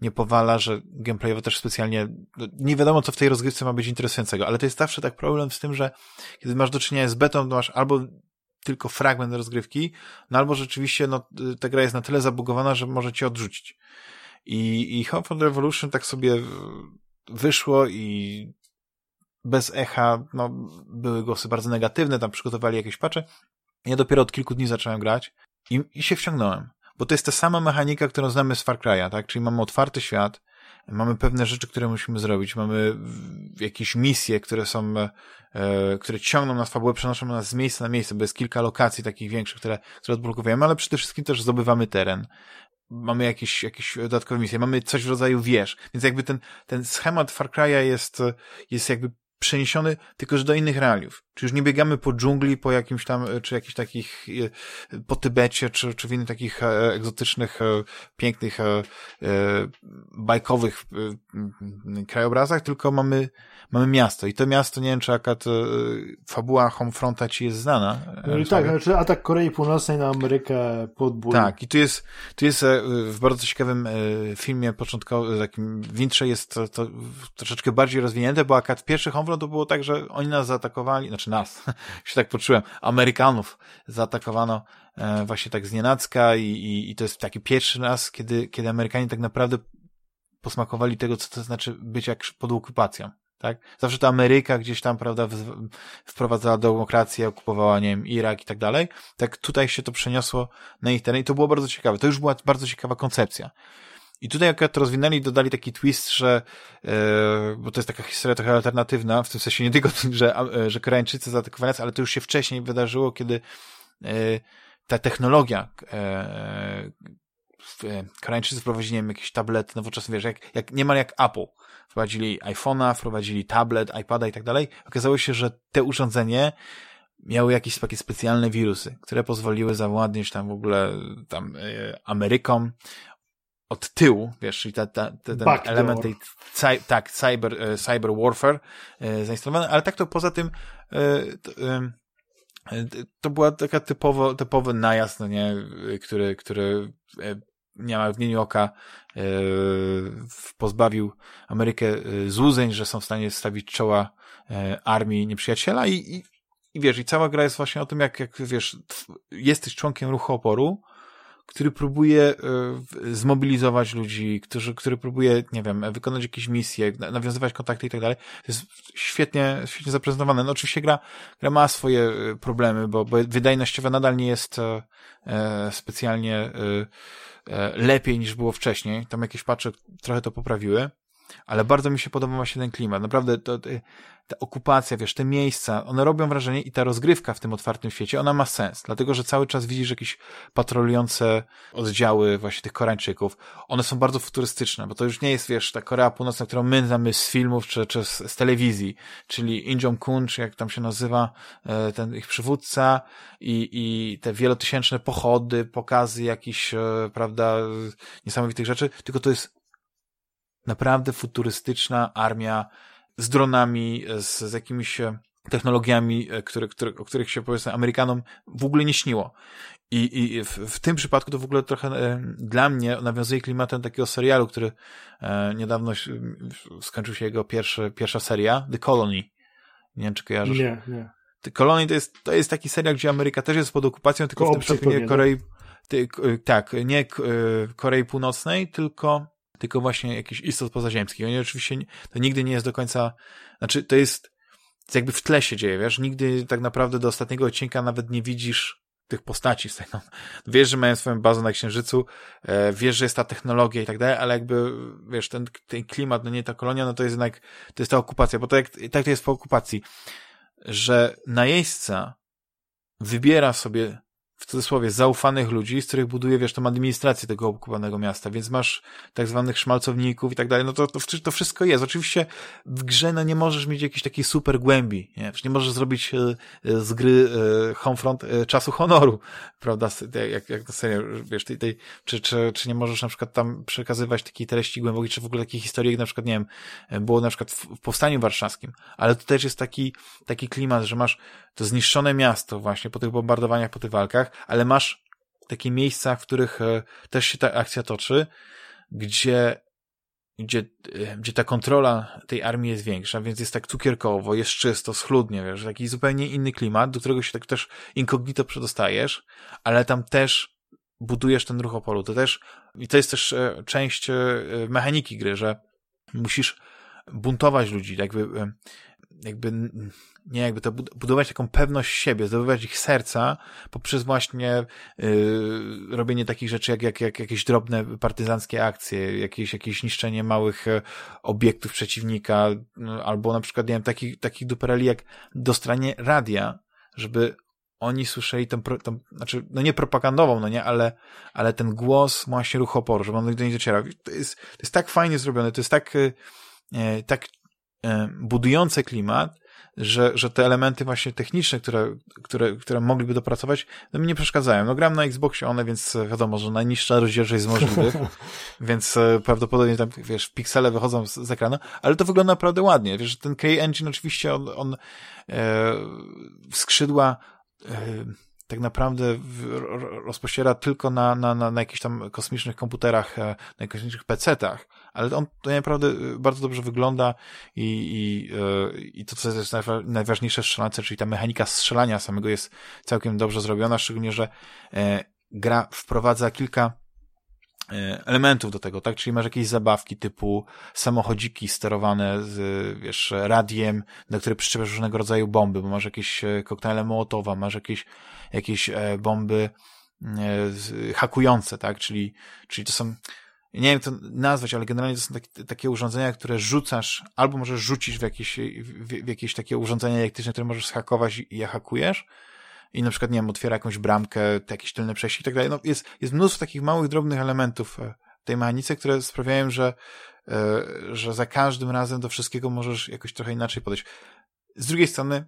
nie powala, że gameplayowo też specjalnie no, nie wiadomo, co w tej rozgrywce ma być interesującego, ale to jest zawsze tak problem z tym, że kiedy masz do czynienia z betą, to masz albo tylko fragment rozgrywki, no albo rzeczywiście no, ta gra jest na tyle zabugowana, że może cię odrzucić. I, i Homefront Revolution tak sobie wyszło i bez echa, no, były głosy bardzo negatywne, tam przygotowali jakieś patche. Ja dopiero od kilku dni zacząłem grać i, i się wciągnąłem. Bo to jest ta sama mechanika, którą znamy z Far Cry'a, tak? Czyli mamy otwarty świat, mamy pewne rzeczy, które musimy zrobić, mamy jakieś misje, które są, e, które ciągną nas fabułę, przenoszą nas z miejsca na miejsce, bo jest kilka lokacji takich większych, które, które odblokowujemy, ale przede wszystkim też zdobywamy teren. Mamy jakieś, jakieś dodatkowe misje, mamy coś w rodzaju wież, więc jakby ten, ten schemat Far Cry'a jest, jest jakby przeniesiony tylko, że do innych realiów. Czy już nie biegamy po dżungli, po jakimś tam, czy jakichś takich, e, po Tybecie, czy, czy w innych takich e, egzotycznych, e, pięknych, bajkowych krajobrazach, tylko mamy, mamy miasto. I to miasto, nie wiem, czy akurat fabuła Homefronta ci jest znana. No i tak, znaczy atak Korei Północnej na Amerykę podbój. Tak, i tu jest, tu jest w bardzo ciekawym filmie początkowym, takim Wintrze jest to, to troszeczkę bardziej rozwinięte, bo akurat w pierwszych Homefront to było tak, że oni nas zaatakowali, znaczy nas, się tak poczułem, Amerykanów zaatakowano e, właśnie tak z nienacka i, i, i to jest taki pierwszy raz, kiedy, kiedy Amerykanie tak naprawdę posmakowali tego, co to znaczy być jak pod okupacją. Tak? Zawsze to Ameryka gdzieś tam, prawda, wprowadzała demokrację, okupowała, nie wiem, Irak i tak dalej. Tak tutaj się to przeniosło na ich teren i to było bardzo ciekawe. To już była bardzo ciekawa koncepcja. I tutaj akurat to rozwinęli dodali taki twist, że, yy, bo to jest taka historia trochę alternatywna, w tym sensie nie tylko, że, e, że Koreańczycy zaatakowali nas, ale to już się wcześniej wydarzyło, kiedy yy, ta technologia, yy, Koreańczycy wprowadzili, nie wiem, jakieś tablety nowoczesne, wiesz, jak, jak, niemal jak Apple. Wprowadzili iPhone'a, wprowadzili tablet, iPada i tak dalej. Okazało się, że te urządzenie miały jakieś takie specjalne wirusy, które pozwoliły zawładnąć tam w ogóle tam Ameryką, od tyłu, wiesz, czyli ta, ta, ta, ten element tej, tak, cyber, e, cyber warfare e, zainstalowany, ale tak to poza tym e, to, to była taka typowo, typowy najazd, no nie, który, który nie ma w mgnieniu oka pozbawił Amerykę złudzeń, że są w stanie stawić czoła armii nieprzyjaciela i, i, i wiesz, i cała gra jest właśnie o tym, jak, jak wiesz, jesteś członkiem ruchu oporu, który próbuje e, zmobilizować ludzi, który, który próbuje, nie wiem, wykonać jakieś misje, nawiązywać kontakty i tak dalej. To jest świetnie, świetnie zaprezentowane. No oczywiście gra, gra ma swoje e, problemy, bo, bo wydajnościowa nadal nie jest e, specjalnie lepiej niż było wcześniej. Tam jakieś patche trochę to poprawiły ale bardzo mi się podoba właśnie ten klimat. Naprawdę to, to, ta okupacja, wiesz, te miejsca, one robią wrażenie i ta rozgrywka w tym otwartym świecie, ona ma sens, dlatego, że cały czas widzisz jakieś patrolujące oddziały właśnie tych Koreańczyków. One są bardzo futurystyczne, bo to już nie jest, wiesz, ta Korea Północna, którą my znamy z filmów czy, czy z, z telewizji, czyli Im Jong-kun, czy jak tam się nazywa e, ten ich przywódca i, i te wielotysięczne pochody, pokazy jakichś, e, prawda, niesamowitych rzeczy, tylko to jest naprawdę futurystyczna armia z dronami, z, z jakimiś e, technologiami, e, które, które, o których się powiedzmy Amerykanom w ogóle nie śniło. I, i w, w tym przypadku to w ogóle trochę e, dla mnie nawiązuje klimatem takiego serialu, który e, niedawno skończył się jego pierwszy, pierwsza seria, The Colony. Nie wiem, czy kojarzysz. Nie, nie. The Colony to jest, to jest taki serial, gdzie Ameryka też jest pod okupacją, tylko w tym przypadku nie Korei, ty, tak, nie Korei Północnej, tylko tylko właśnie jakiś istot pozaziemskich. Oni oczywiście, to nigdy nie jest do końca, znaczy to jest, jakby w tle się dzieje, wiesz, nigdy tak naprawdę do ostatniego odcinka nawet nie widzisz tych postaci z. Wiesz, że mają swoją bazę na Księżycu, e, wiesz, że jest ta technologia i tak dalej, ale jakby, wiesz, ten, ten klimat, no nie ta kolonia, no to jest jednak, to jest ta okupacja, bo to jak, tak to jest po okupacji, że najeźdźca wybiera sobie w cudzysłowie, zaufanych ludzi, z których buduje, wiesz, tą administrację tego okupowanego miasta, więc masz tak zwanych szmalcowników i tak dalej, no to, to, to wszystko jest. Oczywiście w grze, no nie możesz mieć jakiejś takiej super głębi, nie, nie możesz zrobić e, e, z gry e, Homefront czasu honoru, prawda, jak, jak to serio, wiesz, tej, tej, czy, czy, czy nie możesz na przykład tam przekazywać takiej treści głębokiej, czy w ogóle takiej historii, jak na przykład, nie wiem, było na przykład w, w Powstaniu Warszawskim, ale to też jest taki, taki klimat, że masz to zniszczone miasto właśnie po tych bombardowaniach, po tych walkach, ale masz takie miejsca, w których e, też się ta akcja toczy, gdzie gdzie, e, gdzie ta kontrola tej armii jest większa, więc jest tak cukierkowo, jest czysto, schludnie, wiesz, taki zupełnie inny klimat, do którego się tak też inkognito przedostajesz, ale tam też budujesz ten ruch oporu. To też, i to jest też e, część mechaniki gry, że musisz buntować ludzi, jakby jakby nie jakby to budować taką pewność siebie, zdobywać ich serca poprzez właśnie yy, robienie takich rzeczy jak, jak, jak jakieś drobne partyzanckie akcje, jakieś, jakieś niszczenie małych e, obiektów przeciwnika, no, albo na przykład, nie wiem, takich, takich dupereli jak dostranie radia, żeby oni słyszeli tą, tą, znaczy, no nie propagandową, no nie, ale, ale ten głos właśnie ruch oporu, żeby on do nich docierał. To jest, to jest tak fajnie zrobione, to jest tak, e, tak budujące klimat, że, że te elementy właśnie techniczne, które, które, które mogliby dopracować, no mi nie przeszkadzają. No gram na Xboxie one, więc wiadomo, że najniższa rozdzielczość z możliwych, więc e, prawdopodobnie tam, wiesz, piksele wychodzą z, z ekranu, ale to wygląda naprawdę ładnie. Wiesz, ten CryEngine oczywiście on, on e, skrzydła e, tak naprawdę rozpościera tylko na, na, na, na jakichś tam kosmicznych komputerach, e, na kosmicznych PC-tach, ale on to naprawdę e, bardzo dobrze wygląda i, i, e, i to, co jest najważniejsze w strzelance, czyli ta mechanika strzelania samego jest całkiem dobrze zrobiona, szczególnie, że gra wprowadza kilka elementów do tego, tak? Czyli masz jakieś zabawki typu samochodziki sterowane z, wiesz, radiem, na które przyczepiasz różnego rodzaju bomby, bo masz jakieś koktajle Mołotowa, masz jakieś jakieś e, bomby e, hakujące, tak? Czyli, czyli to są, nie wiem to nazwać, ale generalnie to są takie, takie urządzenia, które rzucasz, albo możesz rzucić w jakieś, w, w jakieś takie urządzenia elektryczne, które możesz hakować i je hakujesz i na przykład, nie wiem, otwiera jakąś bramkę, jakieś tylne przejście i tak dalej. No jest, jest mnóstwo takich małych, drobnych elementów e, tej mechanice, które sprawiają, że, że za każdym razem do wszystkiego możesz jakoś trochę inaczej podejść. Z drugiej strony,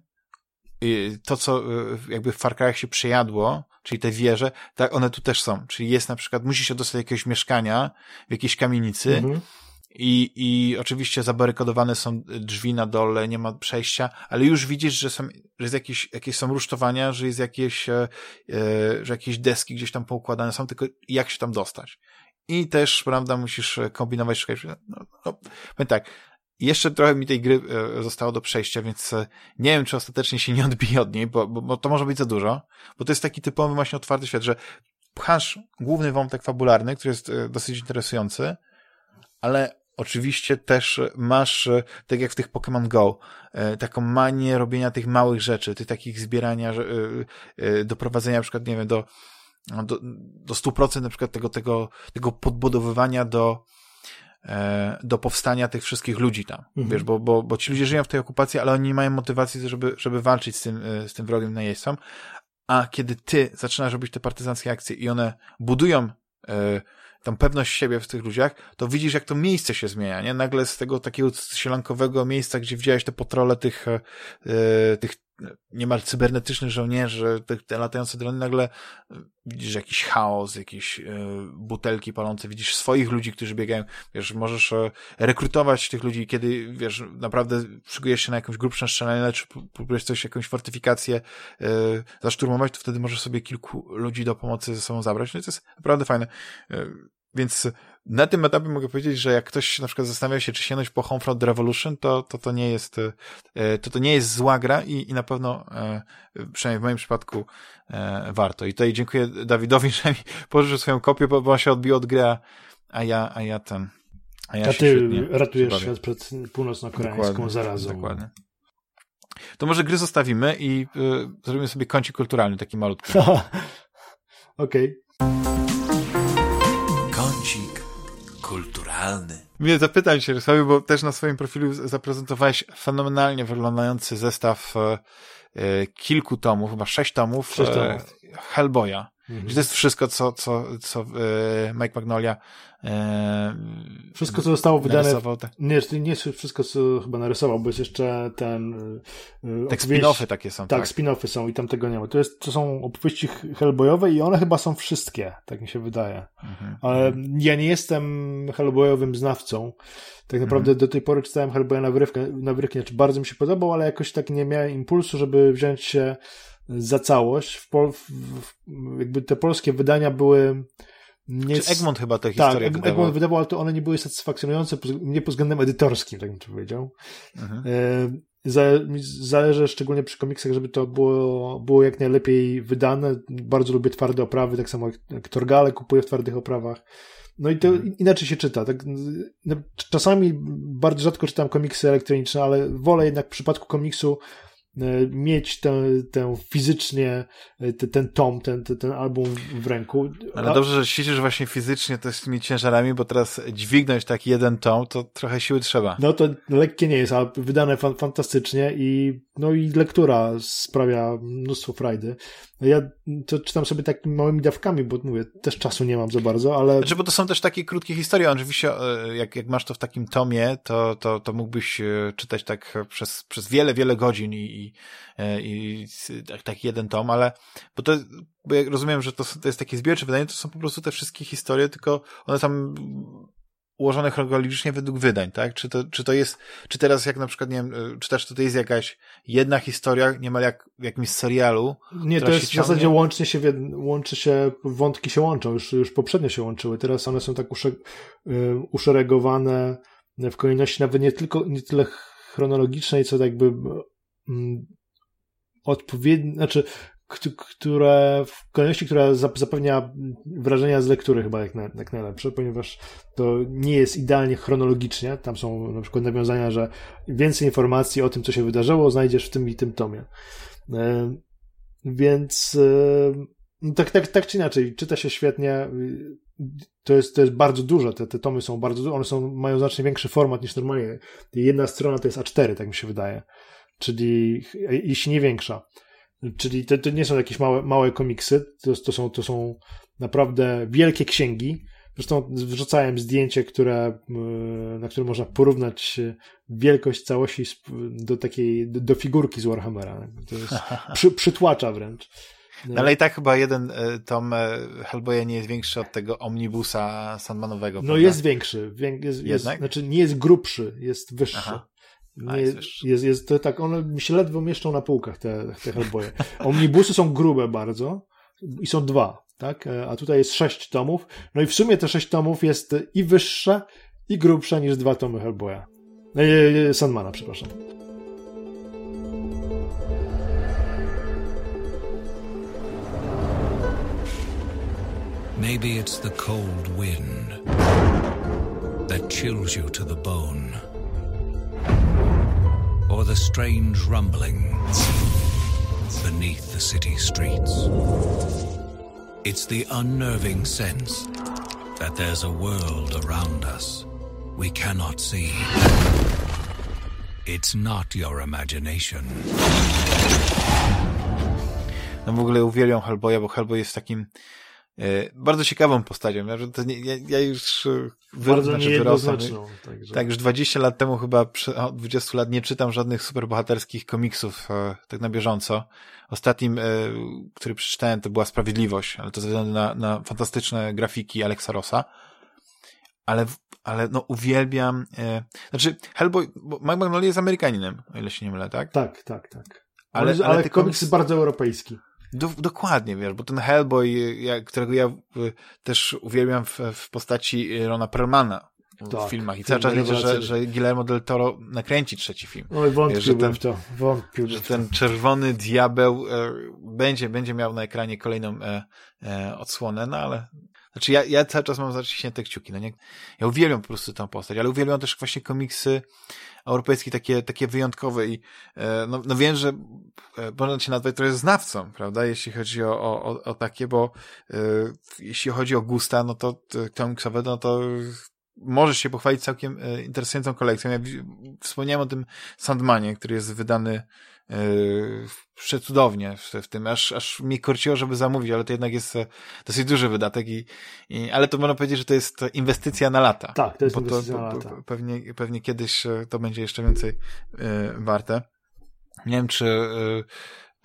to, co y, jakby w Far się przejadło, czyli te wieże, tak one tu też są. Czyli jest na przykład, musi się dostać do jakiegoś mieszkania w jakiejś kamienicy mhm. i, i oczywiście zabarykodowane są drzwi na dole, nie ma przejścia, ale już widzisz, że są, że jest jakieś, jakieś są rusztowania, że jest jakieś, e, e, że jakieś deski gdzieś tam poukładane są, tylko jak się tam dostać. I też, prawda, musisz kombinować, szukać. No, no, powiem tak, jeszcze trochę mi tej gry e, zostało do przejścia, więc e, nie wiem, czy ostatecznie się nie odbije od niej, bo, bo, bo to może być za dużo, bo to jest taki typowy właśnie otwarty świat, że pchasz główny wątek fabularny, który jest e, dosyć interesujący, ale oczywiście też masz, tak jak w tych Pokémon Go, taką manię robienia tych małych rzeczy, tych takich zbierania, doprowadzenia na przykład, nie wiem, do, do, do 100% na przykład tego, tego, tego podbudowywania do do powstania tych wszystkich ludzi tam. Mhm. Wiesz, bo, bo, bo ci ludzie żyją w tej okupacji, ale oni nie mają motywacji, żeby, żeby walczyć z tym, e, z tym wrogiem najeźdźcą. A kiedy ty zaczynasz robić te partyzanckie akcje i one budują e, tą pewność siebie w tych ludziach, to widzisz, jak to miejsce się zmienia, nie? Nagle z tego takiego sielankowego miejsca, gdzie widziałeś te potrole tych, e, tych niemal cybernetycznych żołnierzy, te, te latające drony, nagle widzisz jakiś chaos, jakieś e, butelki palące, widzisz swoich ludzi, którzy biegają, wiesz, możesz e, rekrutować tych ludzi, kiedy, wiesz, naprawdę szykujesz się na jakąś grubszą strzelanę, czy próbujesz coś, jakąś fortyfikację e, zaszturmować, to wtedy możesz sobie kilku ludzi do pomocy ze sobą zabrać, no i to jest naprawdę fajne. E, więc na tym etapie mogę powiedzieć, że jak ktoś na przykład zastanawia się, czy sięgnąć po Homefront Revolution, to, to to nie jest, e, to to nie jest zła gra i, i na pewno, e, przynajmniej w moim przypadku, e, warto. I tutaj dziękuję Dawidowi, że mi pożyczył swoją kopię, bo, bo on się odbił od gry, a ja, a ja ten, a ja a ty ratujesz świat przed północno-koreańską dokładnie, zarazą. Dokładnie. To może gry zostawimy i y, zrobimy sobie kącik kulturalny, taki malutki. Okej. Okay kulturalny. Mnie zapytam się, Rysławie, bo też na swoim profilu zaprezentowałeś fenomenalnie wyglądający zestaw e, e kilku tomów, chyba sześć tomów, sześć tomów. E, Hellboya. Mhm. to jest wszystko, co, co, co e, Mike Magnolia e, Wszystko, co zostało wydane. Tak. Nie, nie jest wszystko, co chyba narysował, bo jest jeszcze ten. E, tak, spin-offy takie są. Tak, tak. spin-offy są i tam tego nie ma. To, jest, to są opowieści Hellboyowe i one chyba są wszystkie, tak mi się wydaje. Mhm. Ale mhm. ja nie jestem Hellboyowym znawcą. Tak naprawdę mhm. do tej pory czytałem Hellboya na wyrywkę, na wyrywkę, znaczy bardzo mi się podobał, ale jakoś tak nie miałem impulsu, żeby wziąć się za całość. W Pol w, jakby te polskie wydania były nie... Czy Egmont chyba te tak, historie wydawał? Egmont wydawał, ale to one nie były satysfakcjonujące nie pod względem edytorskim, tak bym to powiedział. Mhm. E, zależy szczególnie przy komiksach, żeby to było, było jak najlepiej wydane. Bardzo lubię twarde oprawy, tak samo jak Torgale kupuję w twardych oprawach. No i to mhm. inaczej się czyta. Tak? No, czasami bardzo rzadko czytam komiksy elektroniczne, ale wolę jednak w przypadku komiksu mieć tę, tę fizycznie, e, ten tom, ten, ten album w ręku. Ale A... dobrze, że ćwiczysz właśnie fizycznie to z tymi ciężarami, bo teraz dźwignąć taki jeden tom, to trochę siły trzeba. No to lekkie nie jest, ale wydane fan, fantastycznie i no i lektura sprawia mnóstwo frajdy. Ja to czytam sobie takimi małymi dawkami, bo mówię, też czasu nie mam za bardzo, ale... Znaczy, bo to są też takie krótkie historie, oczywiście e, jak, jak masz to w takim tomie, to, to, to mógłbyś e, czytać tak przez, przez wiele, wiele godzin i, i, e, i tak, tak jeden tom, ale bo to, bo ja rozumiem, że to, to jest takie zbiorcze wydanie, to są po prostu te wszystkie historie, tylko one tam ułożone chronologicznie według wydań, tak? Czy to, czy to jest, czy teraz jak na przykład, nie wiem, y, czytasz, to jest jakaś jedna historia, niemal jak w jakimś serialu? Nie, to jest w zasadzie łącznie się, łączy się, wątki się łączą, już, już poprzednio się łączyły, teraz one są tak usze, y, uszeregowane w kolejności nawet nie tylko, nie tyle chronologicznej, co tak jakby mm, odpowiedni, znaczy które w kolejności, która zapewnia wrażenia z lektury chyba jak, na, jak najlepsze, ponieważ to nie jest idealnie chronologicznie. Tam są na przykład nawiązania, że więcej informacji o tym, co się wydarzyło, znajdziesz w tym i tym tomie. E, więc e, tak, tak, tak czy inaczej, czyta się świetnie. To jest, to jest bardzo dużo, te, te tomy są bardzo duże, one są, mają znacznie większy format niż normalnie. Jedna strona to jest A4, tak mi się wydaje. Czyli jeśli nie większa. Czyli to, to nie są jakieś małe, małe komiksy, to, to, są, to są naprawdę wielkie księgi. Zresztą wrzucałem zdjęcie, które, na którym można porównać wielkość całości do takiej, do, figurki z Warhammera. To jest przy, przytłacza wręcz. No, ale i tak chyba jeden e, tom e, Hellboya nie jest większy od tego omnibusa Sandmanowego. No jest większy. Jest, jest, znaczy nie jest grubszy, jest wyższy. Aha. Nie, jest, jest, jest, to tak, one mi się ledwo mieszczą na półkach, te, te Hellboye. Omnibusy są grube bardzo i są dwa, tak? E, a tutaj jest sześć tomów. No i w sumie te sześć tomów jest i wyższe, i grubsze niż dwa tomy Hellboya. E, e, Sandmana, przepraszam. Maybe it's the cold wind that chills you to the bone. The strange rumbling beneath the city streets. It's the unnerving sense that there's a world around us we cannot see. It's not your imagination. No w ogóle uwielbiam Hellboya, bo Hellboy jest takim bardzo ciekawą postacią. Ja, ja, ja już e, bardzo znaczy, wyrosłem. Także. Tak, już 20 lat temu chyba, od 20 lat nie czytam żadnych superbohaterskich komiksów e, tak na bieżąco. Ostatnim, e, który przeczytałem, to była Sprawiedliwość, ale to ze względu na, na fantastyczne grafiki Alexa Rossa. Ale, ale no uwielbiam, e, znaczy Hellboy, bo Mike Magnolia jest Amerykaninem, o ile się nie mylę, tak? Tak, tak, tak. Ale, ale, ale, ale komiks jest bardzo europejski. Do, dokładnie, wiesz, bo ten Hellboy, którego ja y, też uwielbiam w, w postaci Rona Perlmana w tak, filmach. I cały czas liczę, że, że Guillermo del Toro nakręci trzeci film. No i wątpiłbym że ten, w to, wątpiłbym Że ten czerwony diabeł e, będzie, będzie miał na ekranie kolejną e, e, odsłonę, no ale znaczy ja, ja cały czas mam zaciśnięte kciuki, no nie? Ja uwielbiam po prostu tę postać, ale uwielbiam też właśnie komiksy europejskie takie, takie wyjątkowe i e, no, no wiem, że e, można się nazwać trochę znawcą, prawda, jeśli chodzi o, o, o takie, bo e, jeśli chodzi o gusta, no to komiksowe, no to możesz się pochwalić całkiem interesującą kolekcją. Ja wspomniałem o tym Sandmanie, który jest wydany Yy, przecudownie w, w tym, aż, aż mi korciło, żeby zamówić, ale to jednak jest e, dosyć duży wydatek i, i ale to można powiedzieć, że to jest inwestycja na lata. Tak, to jest inwestycja to, na lata. Pewnie, pewnie kiedyś e, to będzie jeszcze więcej y, warte. Nie wiem, czy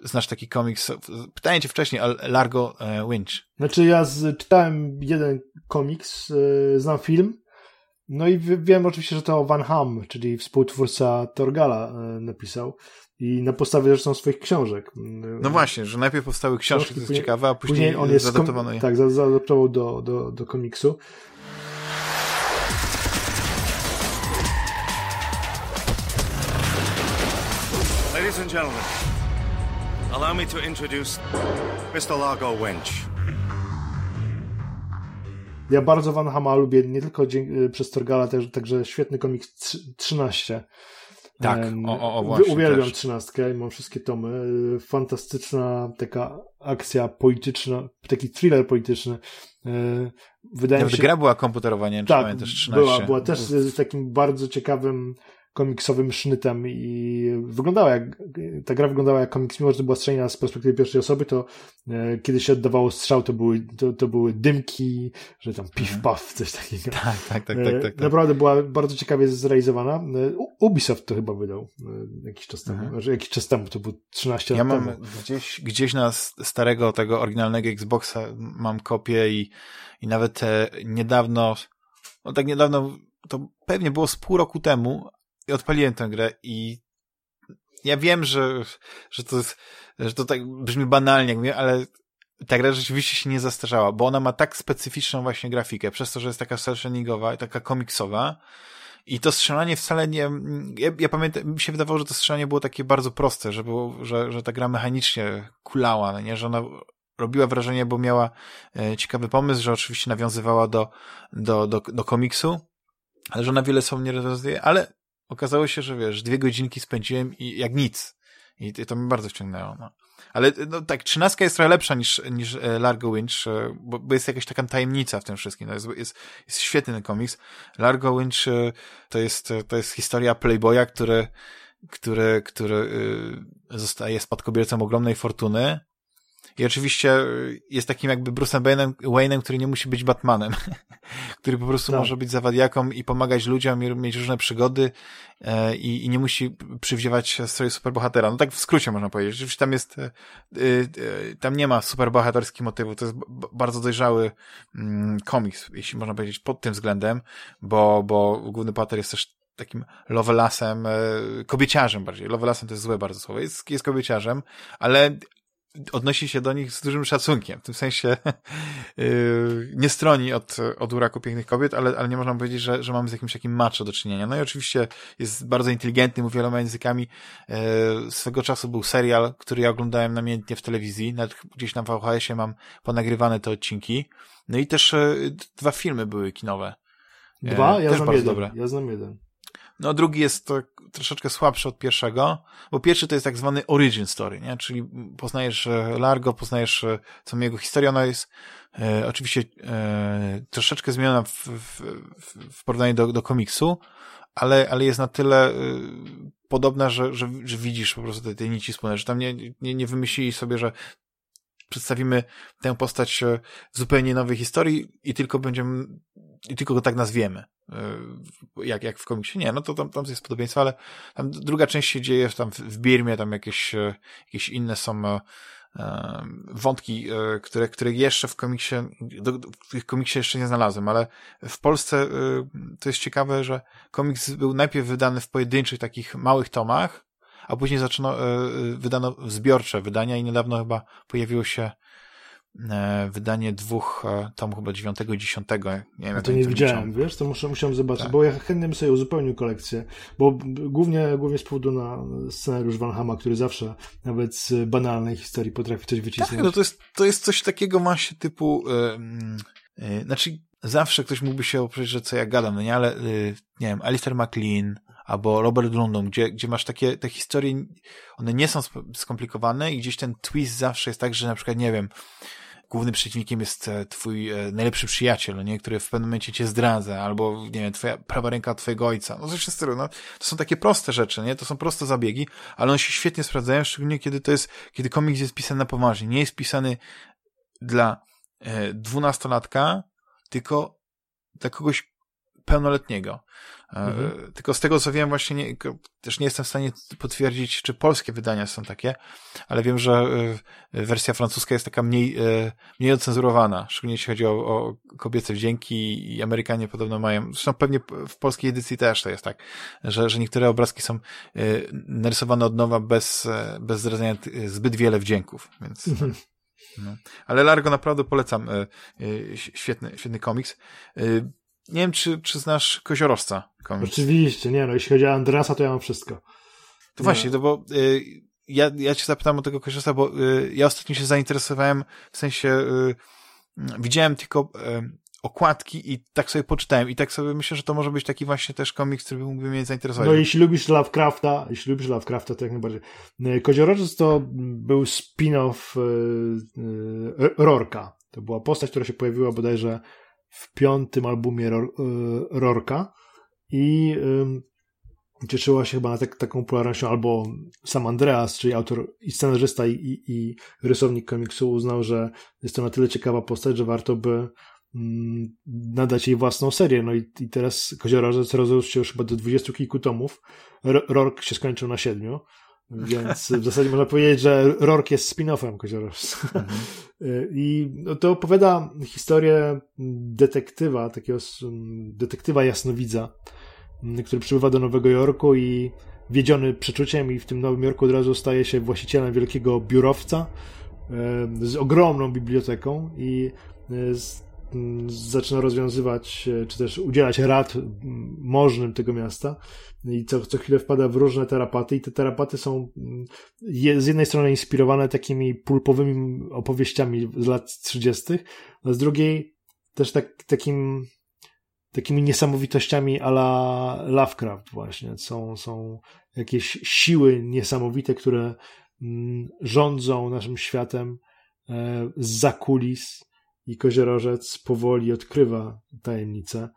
znasz taki komiks, pytałem cię wcześniej, Largo Winch. Znaczy ja z, czytałem jeden komiks, znam film, no i wiem oczywiście, że to Van Ham, czyli współtwórca Torgala napisał i na podstawie zresztą swoich książek. No właśnie, że najpierw powstały książki, książki to jest później, ciekawe, a później, później on jest zaadaptowano je. Tak, zaadaptował do, do, do komiksu. Ladies and gentlemen, allow me to introduce Mr. Largo Winch. Ja bardzo Van Hama lubię, nie tylko przez Torgala, także, także świetny komiks 13 tak, o, o, właśnie. Uwielbiam też. trzynastkę, mam wszystkie tomy. Fantastyczna taka akcja polityczna, taki thriller polityczny. E, wydaje Nawet mi się... gra była komputerowa, nie wiem, tak, czy pamiętasz, 13. Była, była też z takim bardzo ciekawym komiksowym sznytem i wyglądała jak, ta gra wyglądała jak komiks, mimo że to była strzelina z perspektywy pierwszej osoby, to e, kiedy się oddawało strzał, to były, to, to były dymki, że tam piw, Mhm. paw, coś takiego. Tak, tak, tak, E, tak, tak, tak. Naprawdę była bardzo ciekawie zrealizowana. E, Ubisoft to chyba wydał e, jakiś czas temu. Mhm. Znaczy, jakiś czas temu, to był 13 Ja lat mam temu. gdzieś, gdzieś na starego tego oryginalnego Xboxa mam kopię i, i nawet niedawno, no tak niedawno, to pewnie było z pół roku temu i odpaliłem tę grę i ja wiem, że, że to jest, że to tak brzmi banalnie, jak mówię, ale ta gra rzeczywiście się nie zastarzała, bo ona ma tak specyficzną właśnie grafikę, przez to, że jest taka cel-shadingowa taka komiksowa, i to strzelanie wcale nie. Ja, ja pamiętam, mi się wydawało, że to strzelanie było takie bardzo proste, że, było, że, że ta gra mechanicznie kulała, no nie? że ona robiła wrażenie, bo miała e, ciekawy pomysł, że oczywiście nawiązywała do, do, do, do komiksu, ale że ona wiele sobą nie rozwiązuje, ale okazało się, że wiesz, dwie godzinki spędziłem i jak nic. I to mnie bardzo wciągnęło. No. Ale no, tak, trzynastka jest trochę lepsza niż, niż e, Largo Winch, e, bo, bo jest jakaś taka tajemnica w tym wszystkim. No, jest, jest, jest świetny ten komiks. Largo Winch e, to jest, to jest historia Playboya, który, który, który zostaje spadkobiercą ogromnej fortuny. I oczywiście y, jest takim jakby Bruce'em Wayne'em, Wayne'em, który nie musi być Batmanem, który po prostu Tak. może być zawadiaką i pomagać ludziom i mieć różne przygody e, i, i nie musi przywdziewać stroju superbohatera. No tak w skrócie można powiedzieć. Rzeczywiście tam jest, e, e, tam nie ma superbohaterskich motywów. To jest bardzo dojrzały mm, komiks, jeśli można powiedzieć pod tym względem, bo, bo główny bohater jest też takim lovelasem, e, kobieciarzem bardziej. Lovelasem to jest złe bardzo słowo. Jest, jest kobieciarzem, ale odnosi się do nich z dużym szacunkiem. W tym sensie yy, nie stroni od, od uraku pięknych kobiet, ale, ale nie można powiedzieć, że, że mamy z jakimś takim macho do czynienia. No i oczywiście jest bardzo inteligentny, mówi wieloma językami. Yy, swego czasu był serial, który ja oglądałem namiętnie w telewizji. Nawet gdzieś na VHS-ie mam ponagrywane te odcinki. No i też yy, dwa filmy były kinowe. E, Dwa? Ja też znam jeden. dobre. Ja znam jeden. No, drugi jest to troszeczkę słabszy od pierwszego, bo pierwszy to jest tak zwany origin story, nie? Czyli poznajesz e, Largo, poznajesz e, całą jego historię, ona jest e, oczywiście e, troszeczkę zmieniona w, w, w- porównaniu do, do komiksu, ale, ale jest na tyle e, podobna, że, że, że widzisz po prostu te, te nici spójne, że tam nie, nie, nie wymyślili sobie, że przedstawimy tę postać w zupełnie nowej historii i tylko będziemy, i tylko go tak nazwiemy. e, Jak, jak w komiksie. Nie, no to tam, tam jest podobieństwo, ale tam druga część się dzieje tam w- Birmie, tam jakieś, e, jakieś inne są e, e, wątki, które, które jeszcze w komiksie, do, w komiksie jeszcze nie znalazłem, ale w Polsce to jest ciekawe, że komiks był najpierw wydany w pojedynczych takich małych tomach, a później zaczęto, wydano zbiorcze wydania i niedawno chyba pojawiło się wydanie dwóch e, tomów, chyba dziewiątego i dziesiątego. Nie wiem, jak to nie to widziałem, liczą. wiesz, to muszę, musiałem zobaczyć, Tak. bo ja chętnie bym sobie uzupełnił kolekcję, bo głównie, głównie z powodu na scenariusz Van Hama, który zawsze nawet z banalnej historii potrafi coś wycisnąć. Tak, no to jest, to jest coś takiego właśnie typu, e, mm, e, znaczy zawsze ktoś mógłby się oprzeć, że co ja gadam, no nie, ale e, nie wiem, Alistair McLean albo Robert Lundon, gdzie, gdzie masz takie, te historie, one nie są skomplikowane i gdzieś ten twist zawsze jest tak, że na przykład, nie wiem, głównym przeciwnikiem jest e, twój e, najlepszy przyjaciel, no nie, który w pewnym momencie cię zdradza, albo, nie wiem, twoja prawa ręka twojego ojca. No coś w stylu, no. To są takie proste rzeczy, nie? To są proste zabiegi, ale one się świetnie sprawdzają, szczególnie kiedy to jest, kiedy komiks jest pisany na poważnie. Nie jest pisany dla e, dwunastolatka, tylko dla kogoś pełnoletniego. E, Mhm. Tylko z tego, co wiem, właśnie nie, też nie jestem w stanie potwierdzić, czy polskie wydania są takie, ale wiem, że e, wersja francuska jest taka mniej, e, mniej ocenzurowana, szczególnie jeśli chodzi o, o kobiece wdzięki i Amerykanie podobno mają, zresztą pewnie w polskiej edycji też to jest tak, że, że niektóre obrazki są narysowane od nowa bez, bez zdradzania t- zbyt wiele wdzięków, więc... No. Ale Largo naprawdę polecam. Świetny, świetny komiks. Nie wiem, czy, czy znasz Koziorowca komiks. Oczywiście, nie no, jeśli chodzi o Andrasa, to ja mam wszystko. To właśnie, to bo y, ja, ja cię zapytam o tego Koziorowca, bo y, ja ostatnio się zainteresowałem, w sensie y, mm, widziałem tylko y, okładki i tak sobie poczytałem i tak sobie myślę, że to może być taki właśnie też komiks, który mógłby mnie zainteresować. No jeśli lubisz Lovecrafta, jeśli lubisz Lovecrafta, to jak najbardziej. E, Koziorożec to był spin-off e, Rorka. To była postać, która się pojawiła bodajże w piątym albumie e, Rorka i cieszyła się chyba tak, taką popularnością, albo sam Andreas, czyli autor i scenarzysta i, i, i rysownik komiksu uznał, że jest to na tyle ciekawa postać, że warto by nadać jej własną serię. No i, i teraz Koziorożec rozrósł się już chyba do dwudziestu kilku tomów. Rork się skończył na siedmiu. Więc w zasadzie można powiedzieć, że Rork jest spin-offem Koziorożca. Mhm. I no, to opowiada historię detektywa, takiego detektywa jasnowidza, który przybywa do Nowego Jorku i wiedziony przeczuciem i w tym Nowym Jorku od razu staje się właścicielem wielkiego biurowca z ogromną biblioteką i z, zaczyna rozwiązywać, e, czy też udzielać rad możnym tego miasta i co, co chwilę wpada w różne terapaty i te terapaty są z jednej strony inspirowane takimi pulpowymi opowieściami z lat 30., a z drugiej też tak, takim takimi niesamowitościami ala Lovecraft właśnie. Są, są jakieś siły niesamowite, które mm, rządzą naszym światem e, z kulis i Koziorożec powoli odkrywa tajemnicę.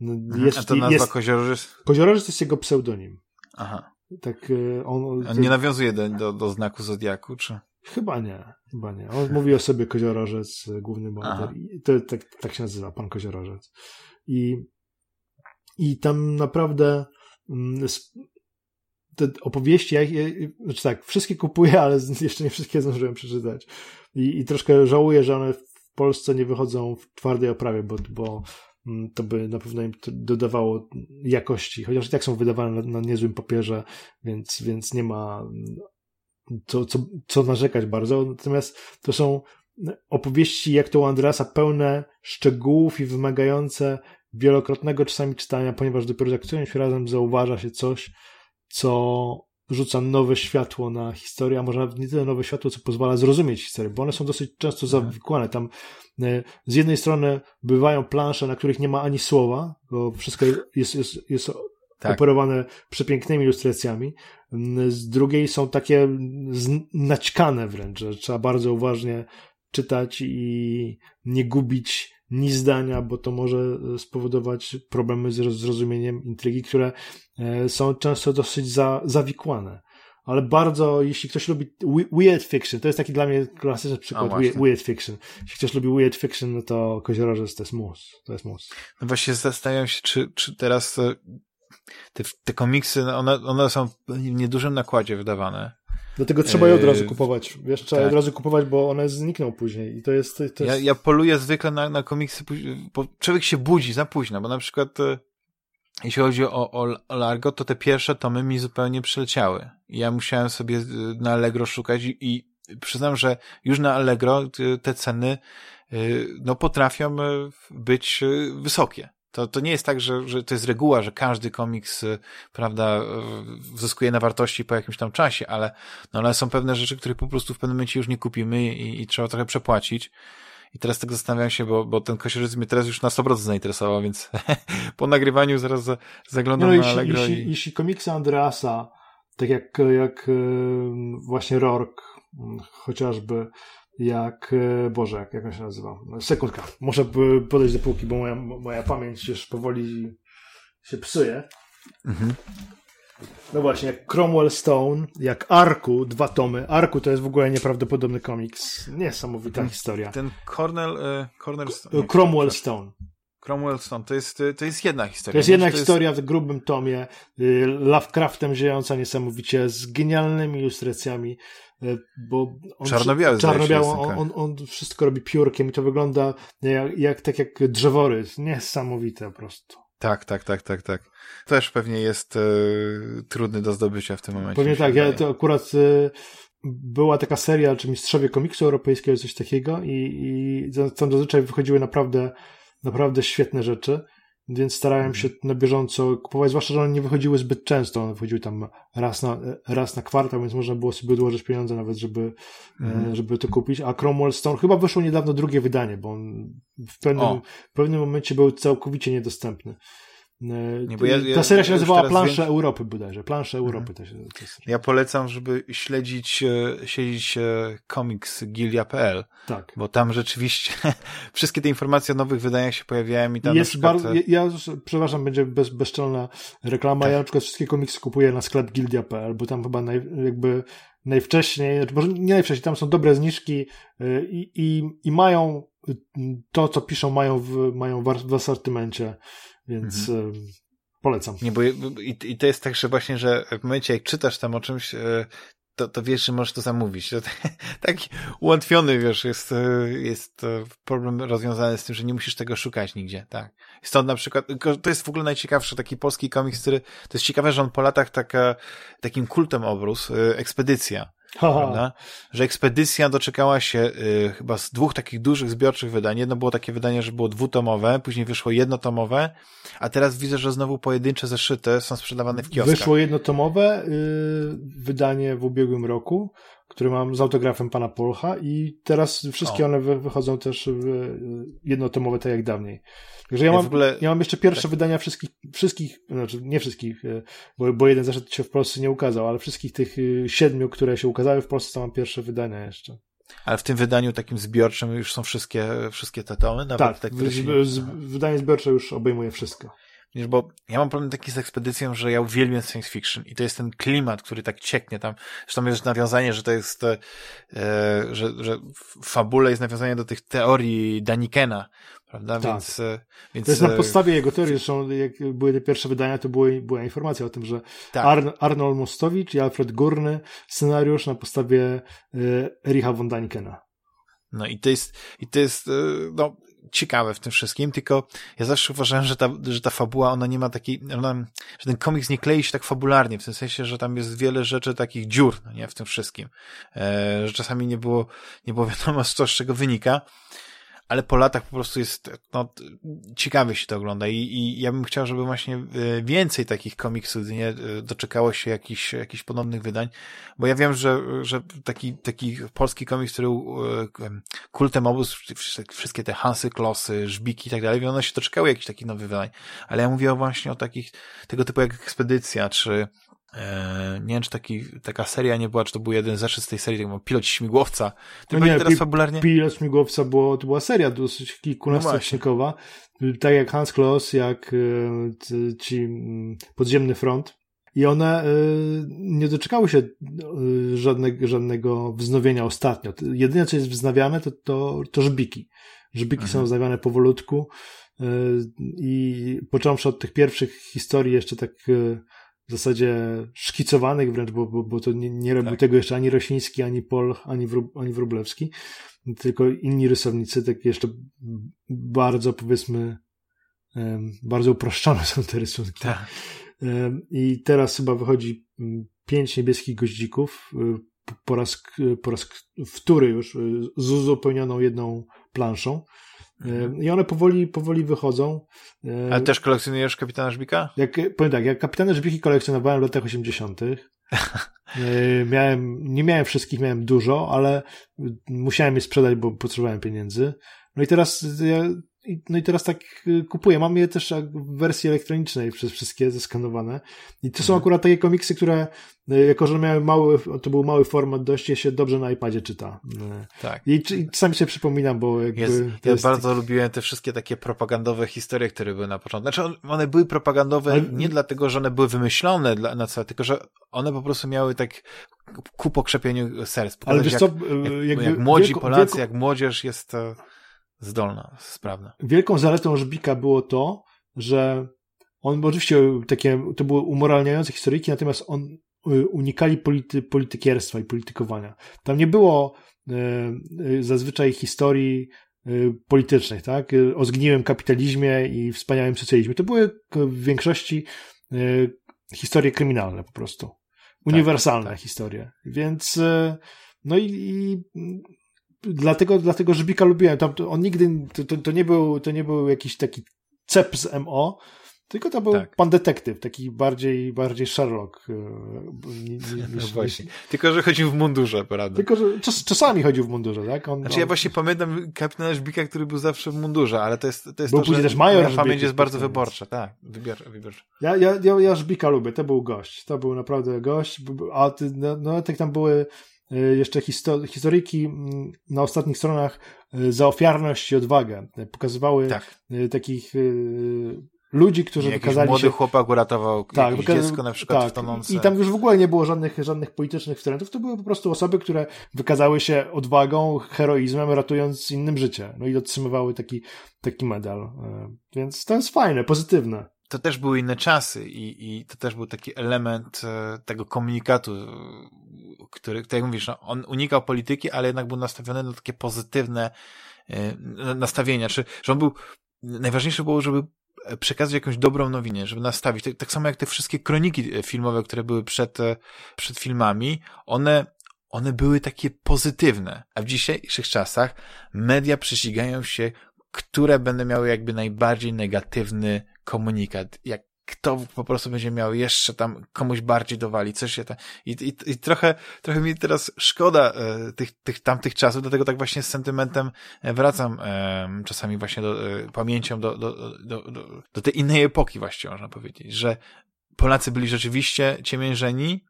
No, mhm. jest, A to nazwa jest, Koziorożec? Koziorożec jest jego pseudonim. Aha. Tak, e, on, on nie nawiązuje do, do, do znaku Zodiaku, czy? Chyba nie, chyba nie. On mówi o sobie Koziorożec, główny bohater. To, tak, tak się nazywa, pan Koziorożec. I, i tam naprawdę mm, te opowieści, ja, ja, znaczy tak, wszystkie kupuję, ale jeszcze nie wszystkie zdążyłem przeczytać. I, I troszkę żałuję, że one Polsce nie wychodzą w twardej oprawie, bo, bo mm, to by na pewno im dodawało jakości, chociaż i tak są wydawane na, na niezłym papierze, więc, więc nie ma co, co, co narzekać bardzo. Natomiast to są opowieści jak to u Andrasa pełne szczegółów i wymagające wielokrotnego czasami czytania, ponieważ dopiero za którymś razem zauważa się coś, co rzuca nowe światło na historię, a może nawet nie tyle nowe światło, co pozwala zrozumieć historię, bo one są dosyć często mhm. zawikłane. Tam e, z jednej strony bywają plansze, na których nie ma ani słowa, bo wszystko jest, jest, jest tak. operowane przepięknymi ilustracjami. Z drugiej są takie naćkane wręcz, że trzeba bardzo uważnie czytać i nie gubić ni zdania, bo to może spowodować problemy z zrozumieniem intrygi, które e, są często dosyć za, zawikłane. Ale bardzo, jeśli ktoś lubi weird fiction, to jest taki dla mnie klasyczny przykład weird fiction. Jeśli ktoś lubi weird fiction, no to Koziorożec to jest mus. To jest mus. No właśnie zastanawiam się, czy, czy teraz e, te, te komiksy, no one, one są w niedużym nakładzie wydawane. Dlatego trzeba je od razu yy, kupować. Wiesz, trzeba tak. je od razu kupować, bo one znikną później. I to jest. To jest... Ja, ja poluję zwykle na, na komiksy, bo człowiek się budzi za późno, bo na przykład e, jeśli chodzi o, o Largo, to te pierwsze tomy mi zupełnie przyleciały. I ja musiałem sobie e, na Allegro szukać i, i przyznam, że już na Allegro te ceny no, potrafią być wysokie. To, to nie jest tak, że, że to jest reguła, że każdy komiks, y, prawda, y, zyskuje na wartości po jakimś tam czasie, ale, no, ale są pewne rzeczy, które po prostu w pewnym momencie już nie kupimy i, i trzeba trochę przepłacić. I teraz tak zastanawiam się, bo, bo ten kosiorzyc mnie teraz już na 100% zainteresował, więc po nagrywaniu zaraz za, zaglądam no, na jeśli, Allegro. Jeśli, i... jeśli komiksy Andreasa, tak jak, jak właśnie Rork, chociażby, jak, e, Boże, jak, jak on się nazywa? Sekundka, muszę podejść do półki, bo moja, moja pamięć już powoli się psuje. Mhm. No właśnie, jak Cromwell Stone, jak Arku, dwa tomy. Arku to jest w ogóle nieprawdopodobny komiks. Niesamowita ten, historia. Ten Cornell, e, Cornell Stone. Cromwell Stone. Cromwell Stone, to jest, to jest jedna historia. To jest jedna to historia jest... w grubym tomie, y, Lovecraftem żyjąca niesamowicie, z genialnymi ilustracjami. E, bo on, czarno-biały czarno on, on, on, wszystko robi piórkiem i to wygląda jak, jak tak jak drzeworys, niesamowite po prostu. Tak, tak, tak, tak, tak. Też pewnie jest e, trudny do zdobycia w tym momencie. Pewnie tak, ja to akurat e, była taka seria, czy Mistrzowie Komiksu Europejskiego, coś takiego i, i tam zazwyczaj wychodziły naprawdę, naprawdę świetne rzeczy więc starałem się na bieżąco kupować, zwłaszcza, że one nie wychodziły zbyt często, one wychodziły tam raz na, raz na kwartał, więc można było sobie odłożyć pieniądze nawet, żeby, mhm. żeby to kupić, a Cromwell Stone, chyba wyszło niedawno drugie wydanie, bo on w pewnym, w pewnym momencie był całkowicie niedostępny. Nie, bo ja, ja, ta seria się nazywała Plansze wiem... Europy bodajże. Plansze mhm. Europy. To się, to jest... Ja polecam, żeby śledzić, śledzić komiks gilia.pl. Tak. Bo tam rzeczywiście wszystkie te informacje o nowych wydaniach się pojawiają i tam jest przykład... bardzo, ja, ja, przepraszam, będzie bez, bezczelna reklama. Tak. Ja na przykład wszystkie komiksy kupuję na sklep gildia.pl, bo tam chyba naj, jakby najwcześniej, znaczy może nie najwcześniej, tam są dobre zniżki y, i, i, i mają to, co piszą, mają w, mają w asortymencie, więc mhm. Polecam. Nie, bo i, i to jest tak, że właśnie, że w momencie jak czytasz tam o czymś, y, to, to wiesz, że możesz to zamówić. To, taki ułatwiony, wiesz, jest, jest problem rozwiązany z tym, że nie musisz tego szukać nigdzie, tak. Stąd na przykład, to jest w ogóle najciekawszy taki polski komiks, który, to jest ciekawe, że on po latach taka, takim kultem obrósł, y, Ekspedycja. Że ekspedycja doczekała się y, chyba z dwóch takich dużych zbiorczych wydań. Jedno było takie wydanie, że było dwutomowe, później wyszło jednotomowe, a teraz widzę, że znowu pojedyncze zeszyty są sprzedawane w kioskach. Wyszło jednotomowe y, wydanie w ubiegłym roku, które mam z autografem pana Polcha i teraz wszystkie o. one wychodzą też w, y, jednotomowe, tak jak dawniej. Także ja, ja mam, ogóle... ja mam jeszcze pierwsze tak. wydania wszystkich, wszystkich, znaczy nie wszystkich, e, bo, bo jeden zeszedł się w Polsce nie ukazał, ale wszystkich tych e, siedmiu, które się ukazały w Polsce, to mam pierwsze wydania jeszcze. Ale w tym wydaniu takim zbiorczym już są wszystkie, wszystkie te tomy? Nawet tak, te, które się... z, wydanie zbiorcze już obejmuje wszystko. Wiesz, bo ja mam problem taki z ekspedycją, że ja uwielbiam science fiction i to jest ten klimat, który tak cieknie tam. Zresztą jest nawiązanie, że to jest, e, że, że w fabule jest nawiązanie do tych teorii Danikena, prawda? Tak. Więc, e, więc... To jest na e, podstawie jego teorii, zresztą jak były te pierwsze wydania, to były, była informacja o tym, że tak. Ar Arnold Mostowicz i Alfred Górny scenariusz na podstawie e, Ericha von Danikena. No i to jest, i to jest, e, no, ciekawe w tym wszystkim, tylko ja zawsze uważałem, że ta, że ta fabuła, ona nie ma takiej, ona, że ten komiks nie klei się tak fabularnie, w tym sensie, że tam jest wiele rzeczy takich dziur, no nie, w tym wszystkim, e, że czasami nie było, nie było wiadomo z z czego wynika, ale po latach po prostu jest, no, ciekawie się to ogląda i, i ja bym chciał, żeby właśnie e, więcej takich komiksów nie, e, doczekało się jakichś, jakichś podobnych wydań, bo ja wiem, że, że taki, taki polski komiks, który e, kultem obóz, wszystkie te Hansy, Klosy, Żbiki i tak dalej, one się doczekały jakichś takich nowych wydań, ale ja mówię właśnie o takich, tego typu jak Ekspedycja, czy nie wiem, czy taki, taka seria nie była, czy to był jeden zeszyt z tej serii, tak Pilot Śmigłowca. To no nie, teraz fabularnie... Pilot Śmigłowca było, to była seria dosyć kilkunastoodcinkowa, no tak jak Hans Kloss, jak e, ci Podziemny Front. I one e, nie doczekały się żadnego, żadnego wznowienia ostatnio. Jedyne, co jest wznawiane, to, to, to żbiki. Żbiki mhm. są wznawiane powolutku i począwszy od tych pierwszych historii jeszcze tak w zasadzie szkicowanych wręcz, bo, bo, bo to nie, nie robił tak. tego jeszcze ani Rosiński, ani Pol, ani, Wrub, ani Wróblewski, tylko inni rysownicy, tak jeszcze bardzo powiedzmy bardzo uproszczone są te rysunki. Tak. I teraz chyba wychodzi pięć niebieskich goździków, y, po raz, po raz wtóry już, y, z uzupełnioną jedną planszą. Mhm. I one powoli, powoli wychodzą. Ale też kolekcjonujesz Kapitana Żbika? Jak, powiem tak, jak Kapitana Żbiki kolekcjonowałem w latach 80. miałem, nie miałem wszystkich, miałem dużo, ale musiałem je sprzedać, bo potrzebowałem pieniędzy. No i teraz ja no i teraz tak y, kupuję. Mam je też w wersji elektronicznej przez wszystkie zeskanowane. I to są mhm. akurat takie komiksy, które y, jako, że miały mały, to był mały format dość, je się dobrze na iPadzie czyta. Y, tak. I, i czasami się przypominam, bo jakby... Jest, ja jest... bardzo lubiłem te wszystkie takie propagandowe historie, które były na początku. Znaczy one były propagandowe Ale... nie dlatego, że one były wymyślone dla, na całe, tylko że one po prostu miały tak ku pokrzepieniu serc. Ale wiesz jak, co, jak, jak młodzi wielko, Polacy, wielko... jak młodzież jest zdolna, sprawna. Wielką zaletą Żbika było to, że on oczywiście takie, to były umoralniające historyjki, natomiast on y, unikali polity, politykierstwa i politykowania. Tam nie było y, y, zazwyczaj historii politycznych, tak? O zgniłym kapitalizmie i wspaniałym socjalizmie. To były w większości historie kryminalne po prostu. Tak, Uniwersalne tak, tak. historie. Więc no i, i dlatego, dlatego Żbika lubiłem. Tam, on nigdy, to, to, to, nie był, to nie był jakiś taki cep z MO, Tylko to był Tak. pan detektyw, taki bardziej, bardziej Sherlock. e, No niż- właśnie. Tylko, że chodził w mundurze, prawda? Tylko, że czas, czasami chodził w mundurze, tak? On, Znaczy ja on- właśnie pamiętam kapitana Żbika, który był zawsze w mundurze, ale to jest, to jest Był to, później też major pamięć jest bardzo wyborcza, tak. Wybior, wybiorcza. Ja, ja, ja, ja Żbika lubię, to był gość. To był naprawdę gość. A no, no tak tam były jeszcze histo historyjki mm, na ostatnich stronach y, za ofiarność i odwagę. Y, Pokazywały Tak. takich ludzi, którzy Jakiś wykazali młody się... chłopak uratował Tak, jakieś dziecko na przykład tak. tonące. I tam już w ogóle nie było żadnych, żadnych politycznych wtrętów, to były po prostu osoby, które wykazały się odwagą, heroizmem, ratując innym życie. No i otrzymywały taki, taki medal. Więc to jest fajne, pozytywne. to też były inne czasy i, i to też był taki element e, tego komunikatu, e, który, tak jak mówisz, no, on unikał polityki, ale jednak był nastawiony na takie pozytywne e, nastawienia, czy, że on był, najważniejsze było, żeby przekazać jakąś dobrą nowinę, żeby nastawić. Tak, tak samo jak te wszystkie kroniki e, filmowe, które były przed, e, przed filmami, one, one były takie pozytywne. A w dzisiejszych czasach media prześcigają się, które będą miały jakby najbardziej negatywny komunikat. Jak kto po prostu będzie miał jeszcze tam komuś bardziej dowali, coś się tam. I, i, i trochę, trochę mi teraz szkoda e, tych, tych tamtych czasów, dlatego tak właśnie z sentymentem e, wracam e, czasami właśnie do, e, pamięcią do, do, do, do, do tej innej epoki właśnie można powiedzieć, że Polacy byli rzeczywiście ciemiężeni,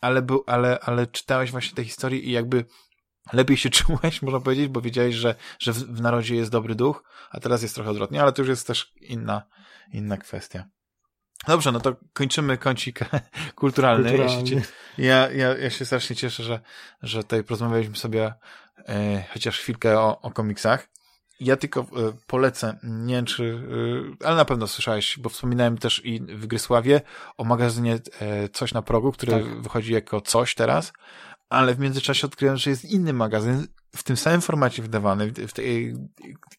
ale, był, ale, ale czytałeś właśnie te historie i jakby lepiej się czułeś, można powiedzieć, bo wiedziałeś, że, że w, w narodzie jest dobry duch, a teraz jest trochę odwrotnie, ale to już jest też inna, inna kwestia. Dobrze, no to kończymy kącik kulturalny. Ja się, Kulturalny. ja, ja, ja się strasznie cieszę, że, że tutaj porozmawialiśmy sobie e, chociaż chwilkę o, o komiksach. Ja tylko e, polecę, nie wiem czy, e, ale na pewno słyszałeś, bo wspominałem też i w Grysławie o magazynie e, Coś na progu, który Tak. wychodzi jako coś teraz, ale w międzyczasie odkryłem, że jest inny magazyn w tym samym formacie wydawany w tej,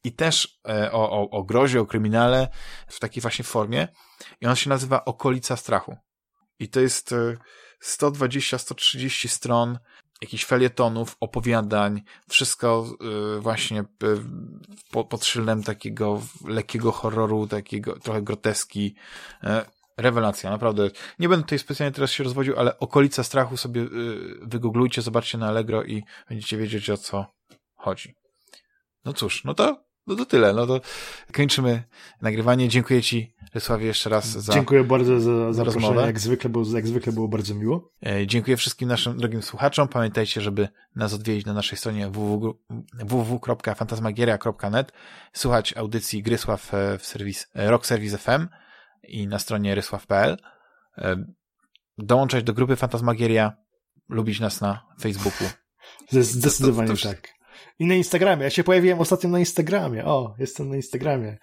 i też e, o, o, o grozie, o kryminale w takiej właśnie formie i on się nazywa Okolica Strachu. I to jest e, 120-130 stron jakichś felietonów, opowiadań, wszystko y, właśnie po- pod szyldem takiego lekkiego horroru, takiego trochę groteski. Rewelacja, naprawdę. Nie będę tutaj specjalnie teraz się rozwodził, ale okolica strachu sobie y, wygooglujcie, zobaczcie na Allegro i będziecie wiedzieć o co chodzi. No cóż, no to, no to tyle. No to kończymy nagrywanie. Dziękuję Ci, Rysławie, jeszcze raz za. Dziękuję bardzo za zaproszenie. rozmowę. Jak zwykle, było, jak zwykle było bardzo miło. E, Dziękuję wszystkim naszym drogim słuchaczom. Pamiętajcie, żeby nas odwiedzić na naszej stronie www www.fantasmagieria.net, słuchać audycji Grysław e, w serwis e, Rock Service FM i na stronie rysław.pl. Dołączać do grupy Fantasmagieria, lubić nas na Facebooku. Zde- Zdecydowanie to- to- to- tak. I na Instagramie. Ja się pojawiłem ostatnio na Instagramie. O, jestem na Instagramie.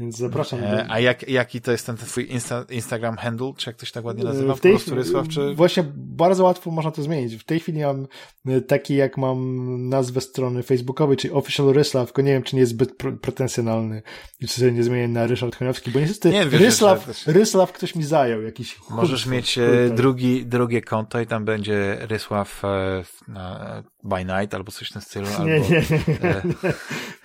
Więc zapraszam. E, A jak, jaki to jest ten twój Insta, Instagram handle? Czy jak to się tak ładnie nazywa? E, W tej po prostu chwili- Rysław, czy... Właśnie bardzo łatwo można to zmienić. W tej chwili mam e, taki, jak mam nazwę strony facebookowej, czyli Official Ryslaw, tylko nie wiem, czy nie jest zbyt pretensjonalny i czy sobie nie zmienię na Ryszard Choniowski, bo niestety Nie, wiesz, Ryslaw, też- Ryslaw ktoś mi zajął, jakiś Możesz mieć e, drugi, drugie konto i tam będzie Rysław na, by night albo coś w tym stylu. Albo Nie, nie, nie,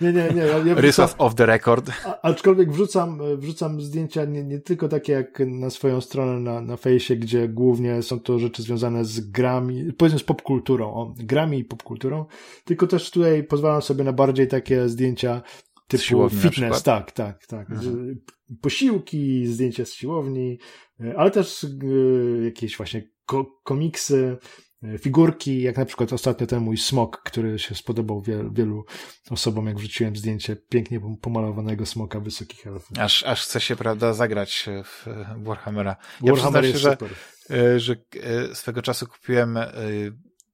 nie, nie, nie. Ja, wrzucam, off the record. a- aczkolwiek wrzucam, e, wrzucam zdjęcia nie, nie tylko takie jak na swoją stronę na, na fejsie, gdzie głównie są to rzeczy związane z grami, powiedzmy z popkulturą, o, grami i popkulturą, tylko też tutaj pozwalam sobie na bardziej takie zdjęcia typu siłowni fitness, tak, tak, tak. Mhm. Posiłki, zdjęcia z siłowni, e, ale też e, jakieś właśnie ko komiksy, figurki, jak na przykład ostatnio ten mój smok, który się spodobał wielu, wielu osobom, jak wrzuciłem zdjęcie pięknie pomalowanego smoka wysokich elfów. Aż, aż chce się, prawda, zagrać w e, Warhammera. Ja Warhammer się, jest że, super. e, że e, swego czasu kupiłem e,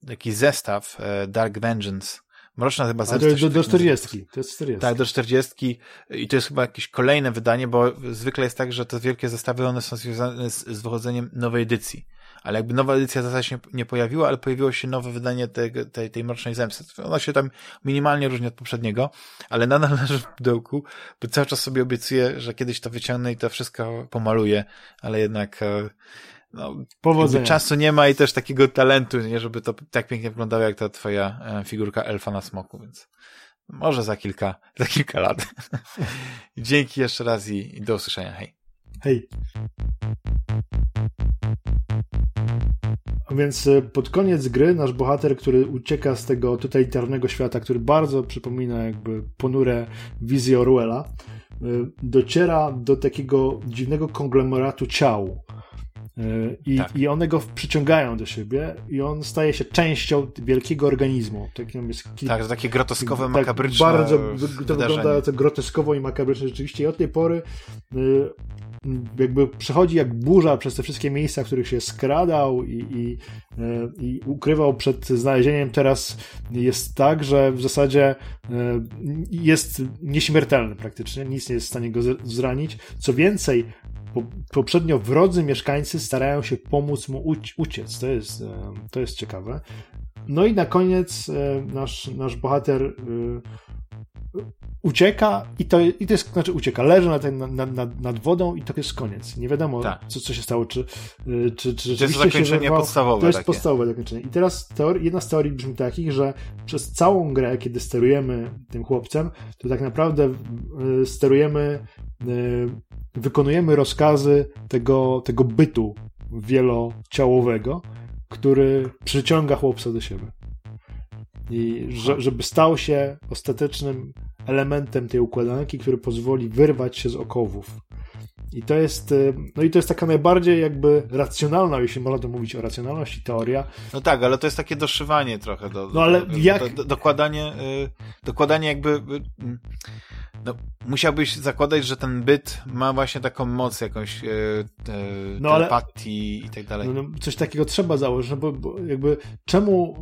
taki zestaw e, Dark Vengeance. Mroczna chyba zemsta. do, się do, do tak nazywa. 40. To jest 40. Tak, do 40 i to jest chyba jakieś kolejne wydanie, bo zwykle jest tak, że te wielkie zestawy, one są związane z, z wychodzeniem nowej edycji. Ale jakby nowa edycja w zasadzie się nie pojawiła, ale pojawiło się nowe wydanie tego, tej, tej Mrocznej Zemsty. Ono się tam minimalnie różni od poprzedniego, ale nadal leży w pudełku, bo cały czas sobie obiecuję, że kiedyś to wyciągnę i to wszystko pomaluję, ale jednak e, no, Powodzenia. czasu nie ma i też takiego talentu, nie, żeby to tak pięknie wyglądało jak ta twoja e, figurka elfa na smoku, więc może za kilka, za kilka lat. Dzięki jeszcze raz i, i do usłyszenia. Hej. Hej. A więc e, pod koniec gry nasz bohater, który ucieka z tego totalitarnego świata, który bardzo przypomina jakby ponure wizje Orwella, e, dociera do takiego dziwnego konglomeratu ciał. E, I, Tak. I one go przyciągają do siebie i on staje się częścią wielkiego organizmu. Takim jest Tak, takie groteskowe, tak, makabryczne Bardzo to wydarzenie. wygląda to groteskowo i makabrycznie rzeczywiście i od tej pory y, jakby przechodzi jak burza przez te wszystkie miejsca, w których się skradał i, i, y, i ukrywał przed znalezieniem. Teraz jest tak, że w zasadzie y, jest nieśmiertelny praktycznie, nic nie jest w stanie go zranić. Co więcej, po- poprzednio wrodzy mieszkańcy starają się pomóc mu uci- uciec. To jest, e, to jest ciekawe. No i na koniec e, nasz, nasz bohater e, ucieka i to, i to jest, znaczy ucieka, leży nad, nad, nad, nad wodą i to jest koniec. Nie wiadomo, Tak. co, co się stało, czy, e, czy, czy To jest zakończenie podstawowe To jest takie. podstawowe zakończenie. I teraz teori, jedna z teorii brzmi takich, że przez całą grę, kiedy sterujemy tym chłopcem, to tak naprawdę e, sterujemy, e, wykonujemy rozkazy tego, tego bytu wielociałowego, który przyciąga chłopca do siebie. I że, żeby stał się ostatecznym elementem tej układanki, który pozwoli wyrwać się z okowów. I to jest, y, no i to jest taka najbardziej jakby racjonalna, jeśli można to mówić o racjonalności, teoria. No tak, ale to jest takie doszywanie trochę do, No ale do, jak- do, do, dokładanie, y, dokładanie jakby y, no, musiałbyś zakładać, że ten byt ma właśnie taką moc jakąś y, y, No ale- telepatii i tak dalej. No, no, coś takiego trzeba założyć, no bo, bo jakby czemu,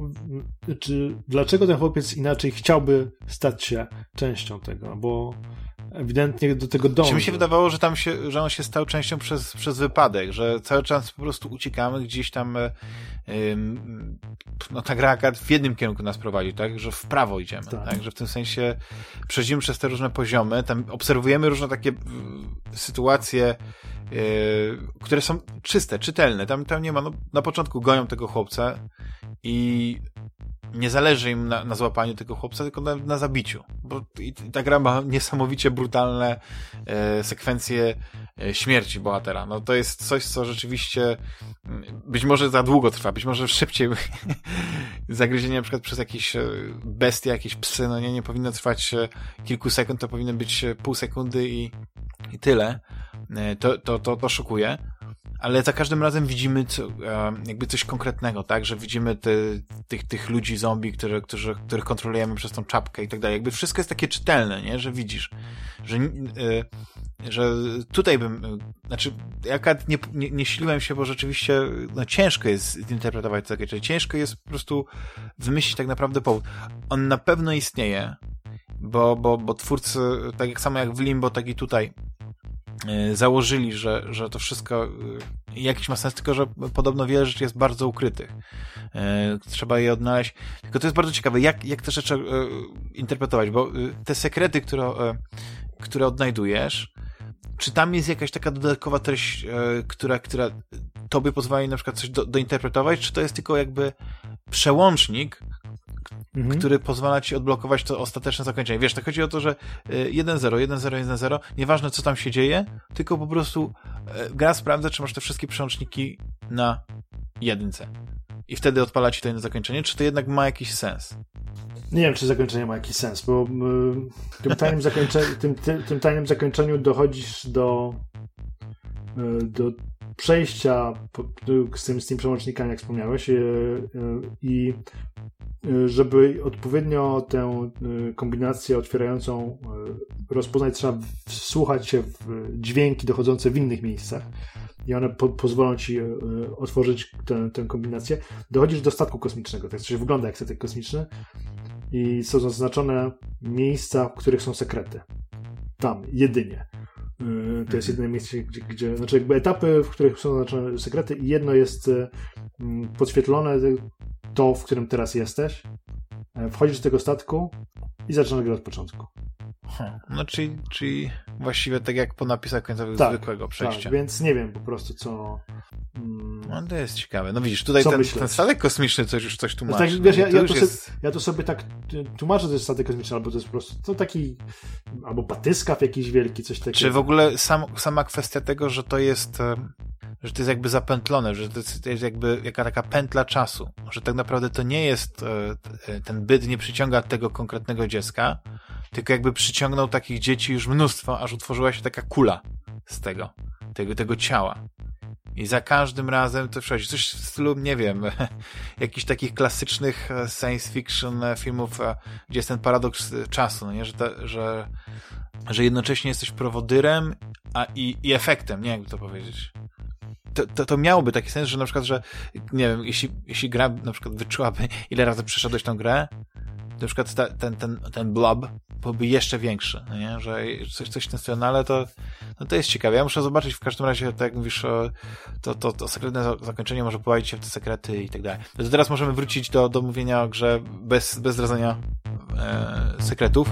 czy dlaczego ten chłopiec inaczej chciałby stać się częścią tego, bo ewidentnie do tego dąży. Czy mi się wydawało, że tam się, że on się stał częścią przez, przez wypadek, że cały czas po prostu uciekamy gdzieś tam, e, ym, no ta gra w jednym kierunku nas prowadzi, tak, że w prawo idziemy, Tak. tak, że w tym sensie przechodzimy przez te różne poziomy, tam obserwujemy różne takie sytuacje, y, które są czyste, czytelne, tam, tam nie ma, no, na początku gonią tego chłopca i nie zależy im na, na złapaniu tego chłopca, tylko na, na zabiciu. Bo i, i ta gra ma niesamowicie brutalne e, sekwencje e, śmierci bohatera. No to jest coś, co rzeczywiście mm, być może za długo trwa, być może szybciej zagryzienie na przykład przez jakieś e, bestie, jakieś psy, no nie, nie powinno trwać kilku sekund, to powinno być pół sekundy i, i tyle. To, to, to, to szokuje ale za każdym razem widzimy co, e, jakby coś konkretnego, tak, że widzimy te, tych, tych ludzi zombie, które, którzy, których kontrolujemy przez tą czapkę i tak dalej. Jakby wszystko jest takie czytelne, nie, że widzisz, że, e, że tutaj bym, e, znaczy, ja akurat nie, nie, nie siliłem się, bo rzeczywiście no, ciężko jest zinterpretować to zakończenie, ciężko jest po prostu wymyślić tak naprawdę powód. On na pewno istnieje, bo, bo, bo twórcy, tak jak samo jak w Limbo, tak i tutaj, założyli, że, że to wszystko e, jakiś ma sens, tylko że podobno wiele rzeczy jest bardzo ukrytych. E, Trzeba je odnaleźć. Tylko to jest bardzo ciekawe, jak, jak te rzeczy e, interpretować, bo e, te sekrety, które, e, które odnajdujesz, czy tam jest jakaś taka dodatkowa treść, e, która, która tobie pozwala na przykład coś do, dointerpretować, czy to jest tylko jakby przełącznik, Mhm. który pozwala ci odblokować to ostateczne zakończenie. Wiesz, to chodzi o to, że y, 1-0, 1-0, 1-0, nieważne co tam się dzieje, tylko po prostu y, gra sprawdza, czy masz te wszystkie przełączniki na jedynce. I wtedy odpala ci to jedno zakończenie, czy to jednak ma jakiś sens? Nie wiem, czy zakończenie ma jakiś sens, bo y, tym, tajnym zakończeniu, tym, tym, tym tajnym zakończeniu dochodzisz do, y, do przejścia po, z, tym, z tymi przełącznikami, jak wspomniałeś, y, i y, żeby odpowiednio tę y, kombinację otwierającą y, rozpoznać, trzeba wsłuchać się w dźwięki dochodzące w innych miejscach i one po, pozwolą ci y, otworzyć tę, tę kombinację. Dochodzisz do statku kosmicznego, tak coś wygląda jak statek kosmiczny i są zaznaczone miejsca, w których są sekrety. Tam, jedynie. To jest jedyne miejsce, gdzie, gdzie, znaczy jakby etapy, w których są zaznaczone sekrety i jedno jest podświetlone, to, w którym teraz jesteś. Yy, Wchodzisz do tego statku i zaczynasz grę od początku. Hmm. No, czyli, czyli właściwie tak jak po napisach końcowych Tak, zwykłego przejścia. Tak, więc nie wiem po prostu, co... mm, No to jest ciekawe. No widzisz, tutaj ten, myśleć? ten statek kosmiczny coś już coś No tłumaczy. tak, wiesz, ja, to ja, to jest... sobie, ja to sobie tak tłumaczę, że to jest statek kosmiczny, albo to jest po prostu to taki albo batyskaw jakiś wielki, coś takiego. Czy w ogóle sam, sama kwestia tego, że to jest e, że to jest jakby zapętlone, że to jest, jakby jaka taka pętla czasu, że tak naprawdę to nie jest e, ten byt nie przyciąga tego konkretnego dziecka, tylko jakby przyciągnął takich dzieci już mnóstwo, aż utworzyła się taka kula z tego, tego, tego ciała. I za każdym razem to przychodzi coś w stylu, nie wiem, jakichś takich klasycznych e, science fiction e, filmów, e, gdzie jest ten paradoks czasu, no nie? Że, te, że, że jednocześnie jesteś prowodyrem a i, i efektem, nie jakby to powiedzieć. To, to, to miałoby taki sens, że na przykład, że nie wiem, jeśli, jeśli gra na przykład wyczułaby, ile razy przeszedłeś tą grę, na przykład ta, ten, ten, ten blob byłby jeszcze większy, no nie? że coś, coś w tym no ale to, no to jest ciekawe. Ja muszę zobaczyć w każdym razie, tak jak mówisz, to, to, to sekretne zakończenie może pojawić się w te sekrety i tak dalej. To teraz możemy wrócić do, do mówienia o grze bez, bez zdradzania e, sekretów.